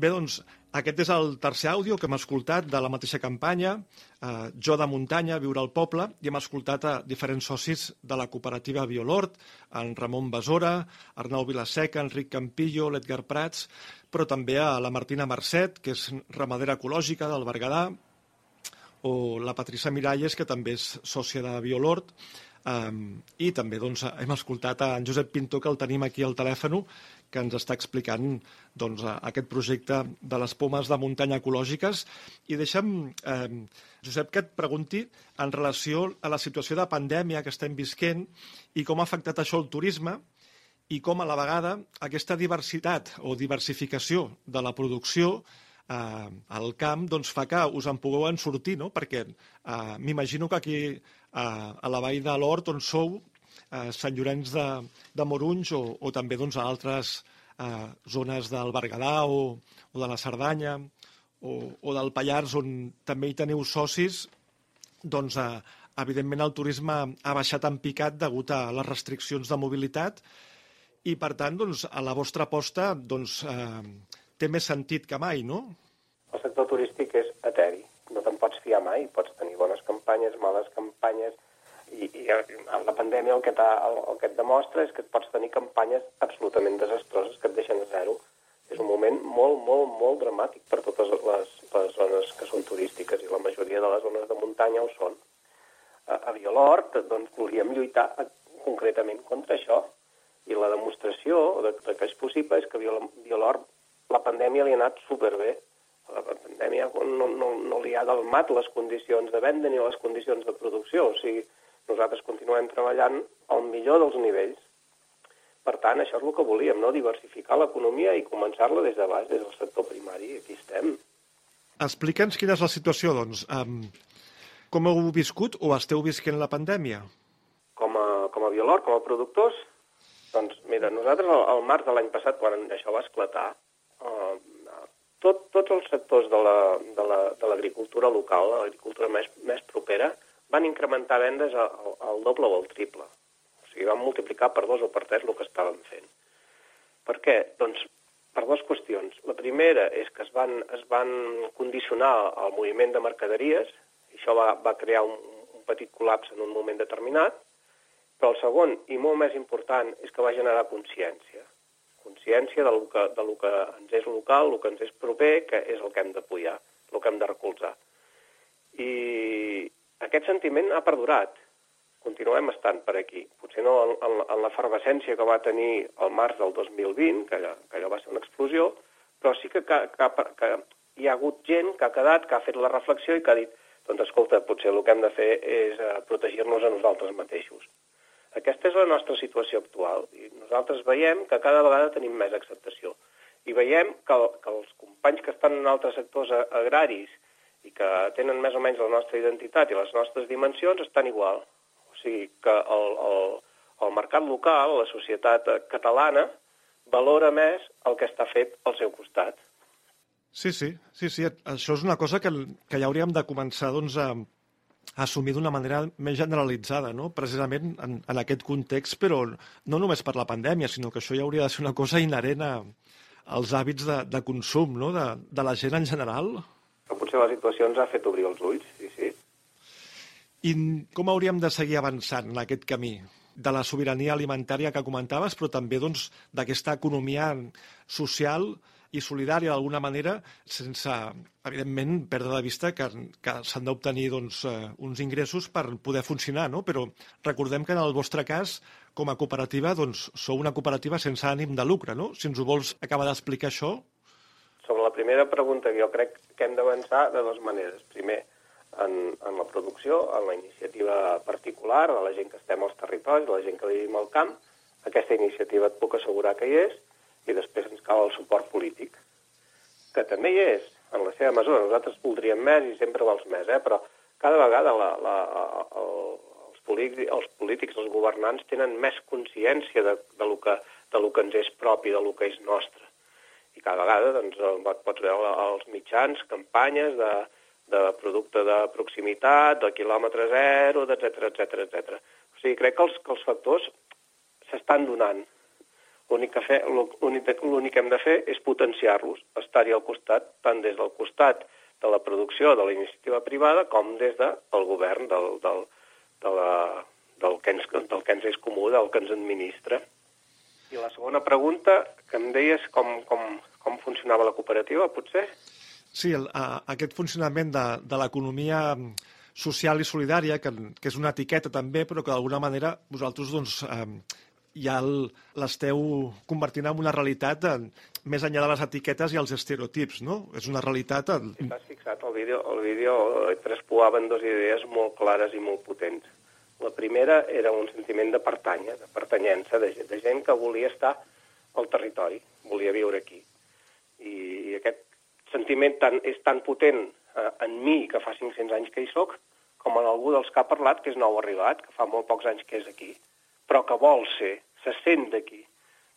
Bé, doncs, aquest és el tercer àudio que hem escoltat de la mateixa campanya, eh, Jo de muntanya, viure al poble, i hem escoltat a diferents socis de la cooperativa Biolord, en Ramon Besora, Arnau Vilaseca, Enric Campillo, l'Edgar Prats, però també a la Martina Mercet, que és ramadera ecològica del Berguedà, o la Patricia Miralles, que també és sòcia de Biolord, Um, I també doncs, hem escoltat a en Josep Pinto, que el tenim aquí al telèfon, que ens està explicant doncs, aquest projecte de les pomes de muntanya ecològiques. I deixa'm, eh, Josep, que et pregunti en relació a la situació de pandèmia que estem visquent i com ha afectat això el turisme i com a la vegada aquesta diversitat o diversificació de la producció eh, al camp doncs, fa que us en pugueu en sortir, no? perquè eh, m'imagino que aquí eh, a la vall de l'Hort on sou, eh, Sant Llorenç de, de Morunys o, o també doncs, a altres eh, zones del Berguedà o, o de la Cerdanya o, o del Pallars on també hi teniu socis, doncs eh, evidentment el turisme ha baixat en picat degut a les restriccions de mobilitat i per tant doncs, a la vostra aposta doncs, eh, té més sentit que mai, no? El sector turístic és eteri, no te'n pots fiar mai, pots tenir bones campanyes, males campanyes, amb la pandèmia el que, el, el que et demostra és que pots tenir campanyes absolutament desastroses que et deixen a zero. és un moment molt, molt, molt dramàtic per totes les, les zones que són turístiques i la majoria de les zones de muntanya ho són. A, a Violort, doncs, volíem lluitar concretament contra això i la demostració de, de que és possible és que Violort la pandèmia li ha anat superbé. La pandèmia no, no, no li ha dalmat les condicions de venda ni les condicions de producció. O sigui, nosaltres continuem treballant al millor dels nivells. Per tant, això és el que volíem, no? diversificar l'economia i començar-la des de baix, des del sector primari. Aquí estem. Explica'ns quina és la situació, doncs. Um, com heu viscut o esteu visquent la pandèmia? Com a, com a Biolor, com a productors, doncs mira, nosaltres al, al març de l'any passat, quan això va esclatar, eh, tot, tots els sectors de l'agricultura la, de la, local, l'agricultura més, més propera, van incrementar vendes al, al doble o al triple. O sigui, van multiplicar per dos o per tres el que estaven fent. Per què? Doncs per dues qüestions. La primera és que es van, es van condicionar al moviment de mercaderies, i això va, va crear un, un petit col·lapse en un moment determinat, però el segon, i molt més important, és que va generar consciència. Consciència del que, del que ens és local, el que ens és proper, que és el que hem d'apoyar, el que hem de recolzar. I, aquest sentiment ha perdurat. Continuem estant per aquí. Potser no en, en, en l'efervescència que va tenir el març del 2020, que allò, que allò va ser una explosió, però sí que, que, que, que hi ha hagut gent que ha quedat, que ha fet la reflexió i que ha dit doncs escolta, potser el que hem de fer és uh, protegir-nos a nosaltres mateixos. Aquesta és la nostra situació actual i nosaltres veiem que cada vegada tenim més acceptació i veiem que, que els companys que estan en altres sectors agraris i que tenen més o menys la nostra identitat i les nostres dimensions estan igual. O sigui que el, el, el mercat local, la societat catalana, valora més el que està fet al seu costat. Sí, sí, sí, sí. Això és una cosa que, que ja hauríem de començar doncs, a, a assumir d'una manera més generalitzada, no? precisament en, en aquest context, però no només per la pandèmia, sinó que això ja hauria de ser una cosa inherent a, als hàbits de, de consum no? de, de la gent en general que potser la situació ens ha fet obrir els ulls, sí, sí. I com hauríem de seguir avançant en aquest camí? de la sobirania alimentària que comentaves, però també doncs, d'aquesta economia social i solidària d'alguna manera, sense, evidentment, perdre de vista que, que s'han d'obtenir doncs, eh, uns ingressos per poder funcionar, no? però recordem que en el vostre cas, com a cooperativa, doncs, sou una cooperativa sense ànim de lucre, no? Si ens ho vols acabar d'explicar això. Sobre la primera pregunta, jo crec que hem d'avançar de dues maneres. Primer, en, en la producció, en la iniciativa particular, de la gent que estem als territoris, de la gent que vivim al camp. Aquesta iniciativa et puc assegurar que hi és, i després ens cal el suport polític, que també hi és, en la seva mesura. Nosaltres voldríem més i sempre vols més, eh? però cada vegada la, la, el, els, polítics, els polítics, els governants, tenen més consciència de, de, lo que, de lo que ens és propi, de lo que és nostre i cada vegada doncs, pots veure als mitjans campanyes de, de producte de proximitat, de quilòmetre zero, etc etc etc. O sigui, crec que els, que els factors s'estan donant. L'únic que, fer, l'únic que hem de fer és potenciar-los, estar-hi al costat, tant des del costat de la producció de la iniciativa privada com des del govern, del, del, de la, del, que ens, del que ens és comú, del que ens administra. I la segona pregunta, que em deies com, com, com funcionava la cooperativa, potser? Sí, el, a, aquest funcionament de, de l'economia social i solidària, que, que és una etiqueta també, però que d'alguna manera vosaltres doncs, eh, ja l'esteu convertint en una realitat en, més enllà de les etiquetes i els estereotips, no? És una realitat... En... Si t'has fixat, el vídeo, el vídeo traspoaven dues idees molt clares i molt potents. La primera era un sentiment de pertànyer, de pertanyença, de, de gent que volia estar al territori, volia viure aquí. I, i aquest sentiment tan, és tan potent eh, en mi, que fa 500 anys que hi sóc, com en algú dels que ha parlat, que és nou arribat, que fa molt pocs anys que és aquí, però que vol ser, se sent d'aquí.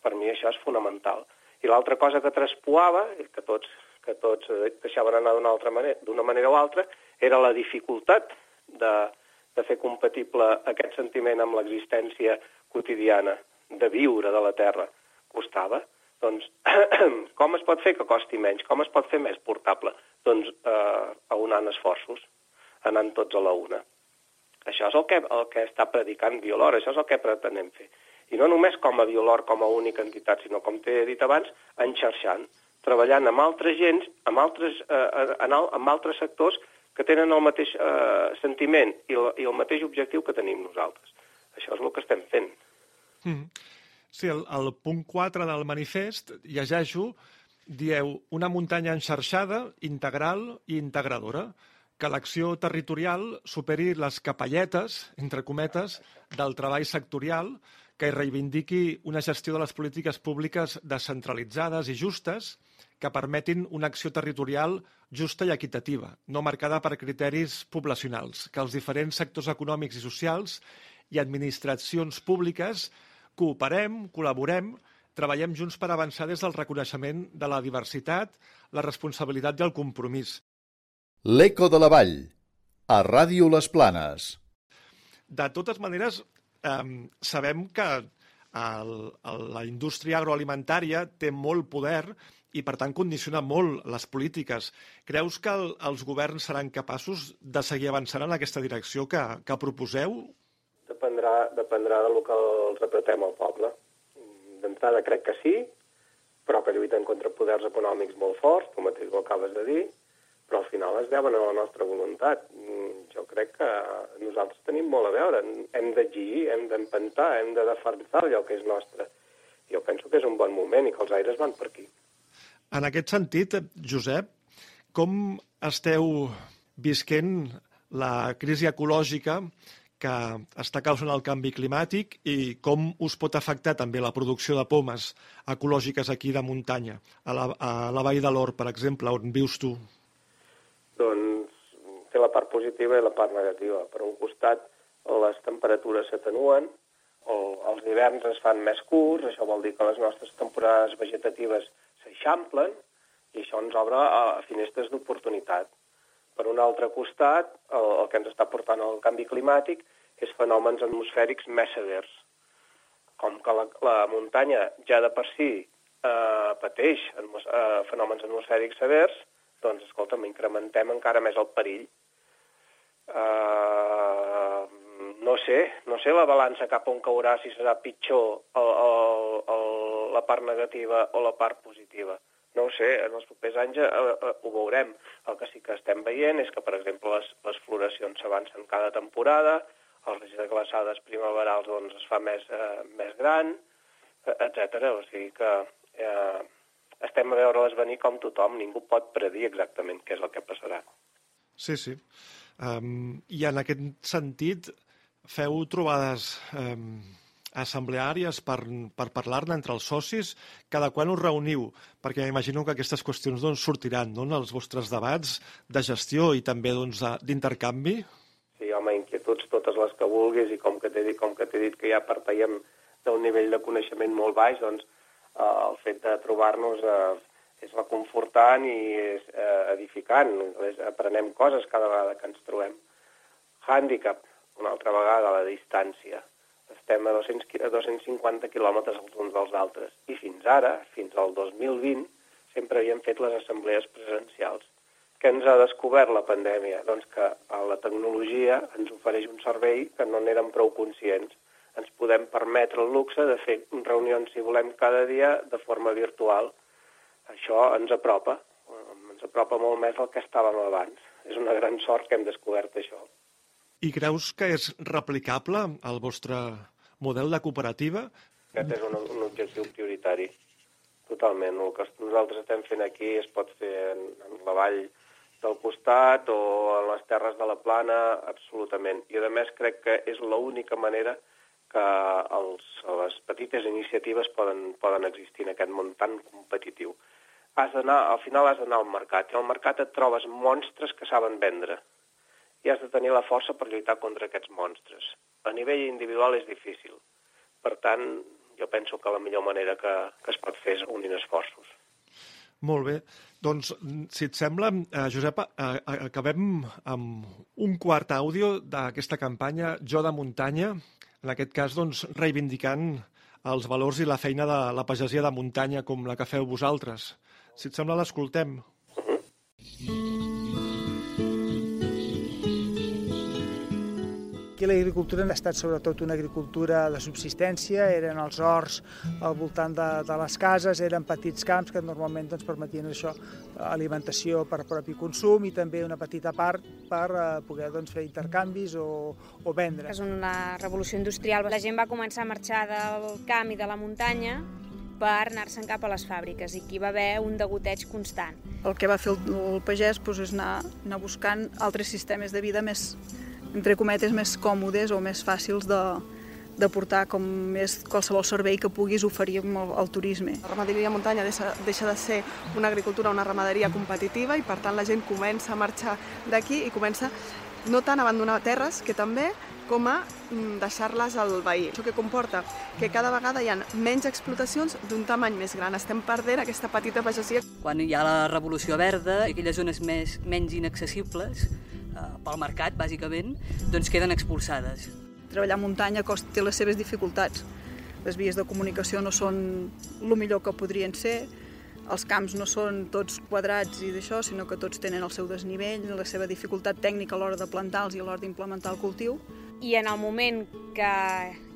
Per mi això és fonamental. I l'altra cosa que traspoava, que tots, que tots eh, deixaven anar d'una altra manera, d'una manera o altra, era la dificultat de, de fer compatible aquest sentiment amb l'existència quotidiana, de viure de la Terra, costava. Doncs com es pot fer que costi menys? Com es pot fer més portable? Doncs eh, aunant esforços, anant tots a la una. Això és el que, el que està predicant Violor, això és el que pretenem fer. i no només com a Biolor, com a única entitat, sinó, com t'he dit abans, enxarxant, treballant amb altres gens, amb altres, eh, en, el, amb altres sectors que tenen el mateix eh, sentiment i el, i el mateix objectiu que tenim nosaltres. Això és el que estem fent. Mm. Sí, el, el punt 4 del manifest, llegeixo, dieu una muntanya enxarxada, integral i integradora que l'acció territorial superi les capelletes, entre cometes, del treball sectorial, que reivindiqui una gestió de les polítiques públiques descentralitzades i justes que permetin una acció territorial justa i equitativa, no marcada per criteris poblacionals, que els diferents sectors econòmics i socials i administracions públiques cooperem, col·laborem, treballem junts per avançar des del reconeixement de la diversitat, la responsabilitat i el compromís. L'Eco de la Vall, a Ràdio Les Planes. De totes maneres, eh, sabem que el, el, la indústria agroalimentària té molt poder i, per tant, condiciona molt les polítiques. Creus que el, els governs seran capaços de seguir avançant en aquesta direcció que, que proposeu? Dependrà, del que els apretem al poble. D'entrada crec que sí, però que lluiten contra poders econòmics molt forts, com mateix ho acabes de dir, però al final es deuen a la nostra voluntat. Jo crec que nosaltres tenim molt a veure. Hem d'exigir, hem d'empentar, hem de defensar allò que és nostre. Jo penso que és un bon moment i que els aires van per aquí. En aquest sentit, Josep, com esteu visquent la crisi ecològica que està causant el canvi climàtic i com us pot afectar també la producció de pomes ecològiques aquí de muntanya, a la, a la Vall de l'Or, per exemple, on vius tu? doncs té la part positiva i la part negativa. Per un costat, les temperatures s'atenuen, els hiverns es fan més curts, això vol dir que les nostres temporades vegetatives s'eixamplen i això ens obre a finestres d'oportunitat. Per un altre costat, el, el que ens està portant el canvi climàtic és fenòmens atmosfèrics més severs. Com que la, la muntanya ja de per si eh, pateix atmos, eh, fenòmens atmosfèrics severs, doncs, escolta'm, incrementem encara més el perill. Uh, no sé, no sé la balança cap on caurà, si serà pitjor el, el, el, la part negativa o la part positiva. No ho sé, en els propers anys uh, uh, ho veurem. El que sí que estem veient és que, per exemple, les, les floracions s'avancen cada temporada, el risc de glaçades primaverals doncs, es fa més, uh, més gran, etc. O sigui que uh, estem a veure-les venir com tothom, ningú pot predir exactament què és el que passarà. Sí, sí. Um, I en aquest sentit, feu trobades um, assembleàries per, per parlar-ne entre els socis? Cada quan us reuniu? Perquè imagino que aquestes qüestions doncs, sortiran no? en els vostres debats de gestió i també doncs, d'intercanvi? Sí, home, les que vulguis i com que t'he dit, com que dit que ja parteiem d'un nivell de coneixement molt baix, doncs eh, el fet de trobar-nos eh, és reconfortant i és eh, edificant. És, aprenem coses cada vegada que ens trobem. Hàndicap, una altra vegada, la distància. Estem a, 200, a 250 quilòmetres els uns dels altres. I fins ara, fins al 2020, sempre havíem fet les assemblees presencials. Què ens ha descobert la pandèmia? Doncs que la tecnologia ens ofereix un servei que no n'érem prou conscients ens podem permetre el luxe de fer reunions, si volem, cada dia de forma virtual. Això ens apropa, ens apropa molt més al que estàvem abans. És una gran sort que hem descobert això. I creus que és replicable el vostre model de cooperativa? Aquest és un, un objectiu prioritari, totalment. El que nosaltres estem fent aquí es pot fer en, en la vall del costat o en les terres de la plana, absolutament. I, a més, crec que és l'única manera que els, les petites iniciatives poden, poden existir en aquest món tan competitiu. Has d'anar, al final has d'anar al mercat, i al mercat et trobes monstres que saben vendre, i has de tenir la força per lluitar contra aquests monstres. A nivell individual és difícil. Per tant, jo penso que la millor manera que, que es pot fer és unir esforços. Molt bé. Doncs, si et sembla, eh, Josep, eh, acabem amb un quart àudio d'aquesta campanya Jo de muntanya, en aquest cas doncs, reivindicant els valors i la feina de la pagesia de muntanya com la que feu vosaltres. Si et sembla, l'escoltem. Aquí l'agricultura ha estat sobretot una agricultura de subsistència, eren els horts al voltant de, de les cases, eren petits camps que normalment doncs, permetien això, alimentació per propi consum i també una petita part per eh, poder doncs, fer intercanvis o, o vendre. És una revolució industrial. La gent va començar a marxar del camp i de la muntanya per anar-se'n cap a les fàbriques i aquí va haver un degoteig constant. El que va fer el, el pagès doncs, és anar, anar buscant altres sistemes de vida més, entre cometes, més còmodes o més fàcils de, de portar com més qualsevol servei que puguis oferir al, al turisme. La ramaderia de muntanya deixa, deixa de ser una agricultura, una ramaderia competitiva i per tant la gent comença a marxar d'aquí i comença no tant a abandonar terres, que també, com a mm, deixar-les al veí. Això que comporta que cada vegada hi ha menys explotacions d'un tamany més gran. Estem perdent aquesta petita pagesia. Quan hi ha la revolució verda, aquelles zones més, menys inaccessibles, eh, pel mercat, bàsicament, doncs queden expulsades. Treballar a muntanya té les seves dificultats. Les vies de comunicació no són el millor que podrien ser, els camps no són tots quadrats i d'això, sinó que tots tenen el seu desnivell, la seva dificultat tècnica a l'hora de plantar-los i a l'hora d'implementar el cultiu. I en el moment que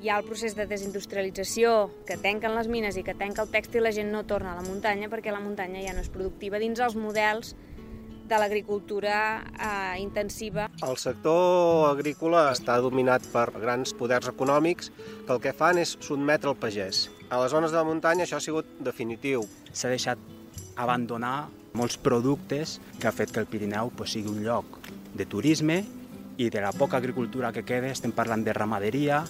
hi ha el procés de desindustrialització, que tanquen les mines i que tanca el tèxtil, la gent no torna a la muntanya perquè la muntanya ja no és productiva dins els models de l'agricultura eh, intensiva. El sector agrícola està dominat per grans poders econòmics que el que fan és sotmetre el pagès. A les zones de la muntanya això ha sigut definitiu. S'ha deixat abandonar molts productes que ha fet que el Pirineu pues, sigui un lloc de turisme i de la poca agricultura que queda estem parlant de ramaderia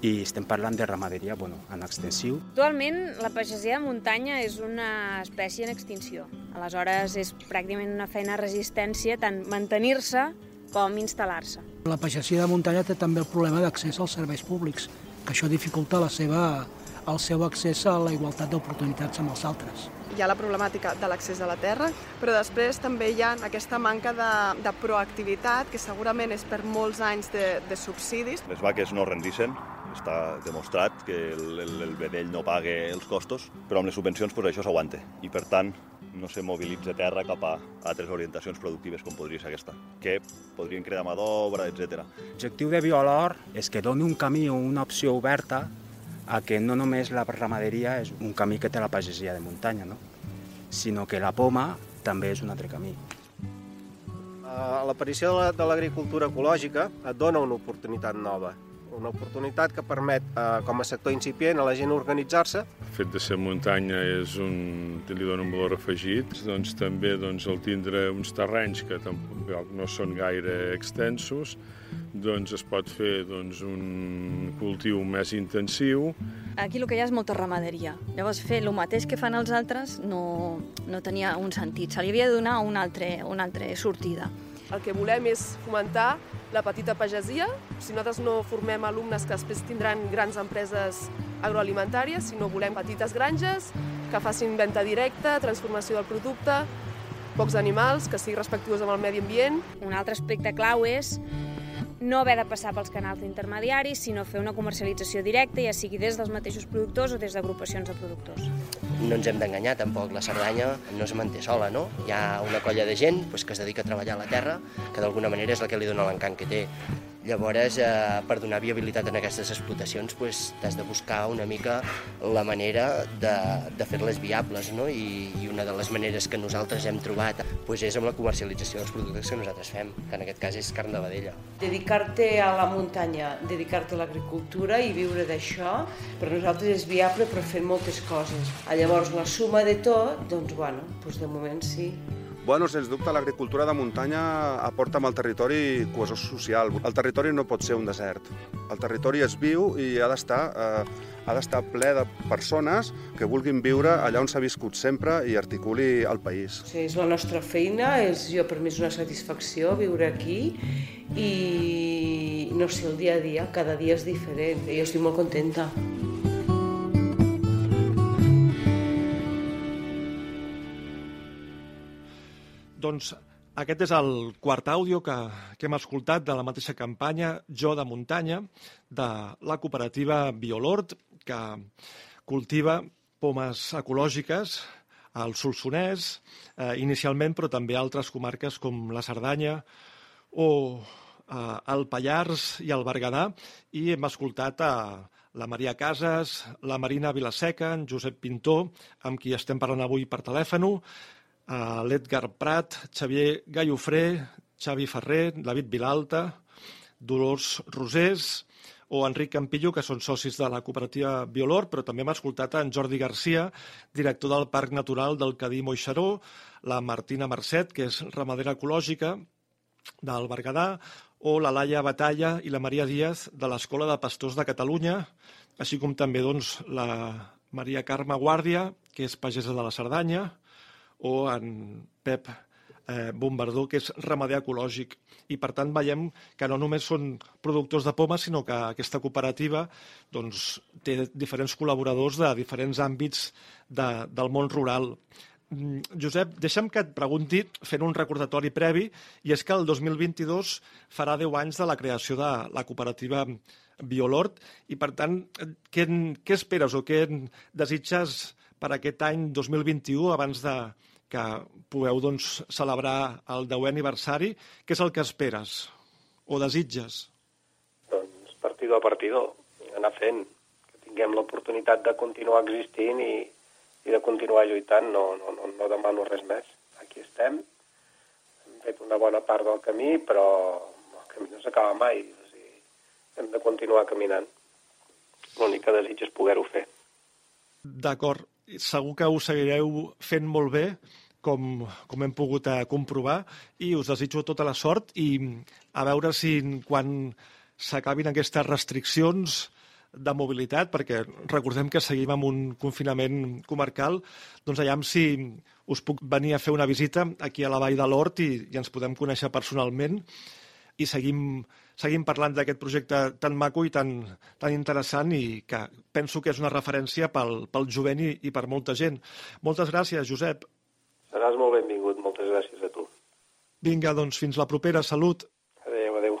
i estem parlant de ramaderia bueno, en extensiu. Actualment la pagesia de muntanya és una espècie en extinció. Aleshores és pràcticament una feina de resistència tant mantenir-se com instal·lar-se. La pagesia de muntanya té també el problema d'accés als serveis públics, que això dificulta la seva, el seu accés a la igualtat d'oportunitats amb els altres hi ha la problemàtica de l'accés a la terra, però després també hi ha aquesta manca de, de proactivitat, que segurament és per molts anys de, de subsidis. Les vaques no rendixen, està demostrat que el, el, el vedell no paga els costos, però amb les subvencions pues, això s'aguanta i per tant no se mobilitza terra cap a altres orientacions productives com podria ser aquesta, que podrien crear mà d'obra, etc. L'objectiu de Biolor és que doni un camí o una opció oberta a que no només la ramaderia és un camí que té la pagesia de muntanya, no? sinó que la poma també és un altre camí. L'aparició de l'agricultura ecològica et dona una oportunitat nova una oportunitat que permet, eh, com a sector incipient, a la gent organitzar-se. El fet de ser muntanya és un, li dona un valor afegit, doncs també doncs, el tindre uns terrenys que tampoc no són gaire extensos, doncs es pot fer doncs, un cultiu més intensiu. Aquí el que hi ha és molta ramaderia. Llavors fer el mateix que fan els altres no, no tenia un sentit. Se li havia de donar una altra, una altra sortida. El que volem és fomentar la petita pagesia. Si nosaltres no formem alumnes que després tindran grans empreses agroalimentàries, sinó volem petites granges que facin venda directa, transformació del producte, pocs animals, que siguin respectius amb el medi ambient. Un altre aspecte clau és no haver de passar pels canals d'intermediaris, sinó fer una comercialització directa, ja sigui des dels mateixos productors o des d'agrupacions de productors. No ens hem d'enganyar, tampoc. La Cerdanya no es manté sola, no? Hi ha una colla de gent pues, que es dedica a treballar a la terra, que d'alguna manera és la que li dona l'encant que té. Llavors, eh, per donar viabilitat en aquestes explotacions, pues, t'has de buscar una mica la manera de, de fer-les viables, no? I, I una de les maneres que nosaltres hem trobat pues, és amb la comercialització dels productes que nosaltres fem, que en aquest cas és carn de vedella. Dedicar-te a la muntanya, dedicar-te a l'agricultura i viure d'això, per nosaltres és viable però fent moltes coses. Llavors, la suma de tot, doncs, bueno, doncs de moment sí. Bueno, sens dubte, l'agricultura de muntanya aporta amb el territori cohesió social. El territori no pot ser un desert. El territori és viu i ha d'estar eh, ha d'estar ple de persones que vulguin viure allà on s'ha viscut sempre i articuli el país. Sí, és la nostra feina, és, jo per mi és una satisfacció viure aquí i no sé, el dia a dia, cada dia és diferent. Jo estic molt contenta. Doncs aquest és el quart àudio que, que hem escoltat de la mateixa campanya Jo de muntanya, de la cooperativa Biolord, que cultiva pomes ecològiques al Solsonès, eh, inicialment, però també altres comarques com la Cerdanya o eh, al Pallars i al Berguedà. I hem escoltat a la Maria Casas, la Marina Vilaseca, en Josep Pintó, amb qui estem parlant avui per telèfon, a l'Edgar Prat, Xavier Gallofré, Xavi Ferrer, David Vilalta, Dolors Rosés o Enric Campillo, que són socis de la cooperativa Biolor, però també hem escoltat en Jordi Garcia, director del Parc Natural del Cadí Moixeró, la Martina Mercet, que és ramadera ecològica del Berguedà, o la Laia Batalla i la Maria Díaz de l'Escola de Pastors de Catalunya, així com també doncs, la Maria Carme Guàrdia, que és pagesa de la Cerdanya, o en Pep eh, Bombardó, que és ramader ecològic. I, per tant, veiem que no només són productors de poma, sinó que aquesta cooperativa doncs, té diferents col·laboradors de diferents àmbits de, del món rural. Mm, Josep, deixa'm que et pregunti, fent un recordatori previ, i és que el 2022 farà 10 anys de la creació de la cooperativa Biolord, i per tant, què, què esperes o què desitges per aquest any 2021 abans de que pugueu doncs, celebrar el 10è aniversari? Què és el que esperes o desitges? Doncs partido a partido, anar fent, que tinguem l'oportunitat de continuar existint i, i de continuar lluitant, no, no, no, no demano res més. Aquí estem, hem fet una bona part del camí, però el camí no s'acaba mai, o sigui, hem de continuar caminant. L'únic que desig és poder-ho fer. D'acord, segur que ho seguireu fent molt bé, com, com hem pogut eh, comprovar, i us desitjo tota la sort i a veure si quan s'acabin aquestes restriccions de mobilitat, perquè recordem que seguim amb un confinament comarcal, doncs allà si us puc venir a fer una visita aquí a la Vall de l'Hort i, i ens podem conèixer personalment i seguim, seguim parlant d'aquest projecte tan maco i tan, tan interessant i que penso que és una referència pel, pel jovent i, i per molta gent. Moltes gràcies, Josep. Seràs molt benvingut, moltes gràcies a tu. Vinga, doncs fins la propera. Salut. Adéu, adéu.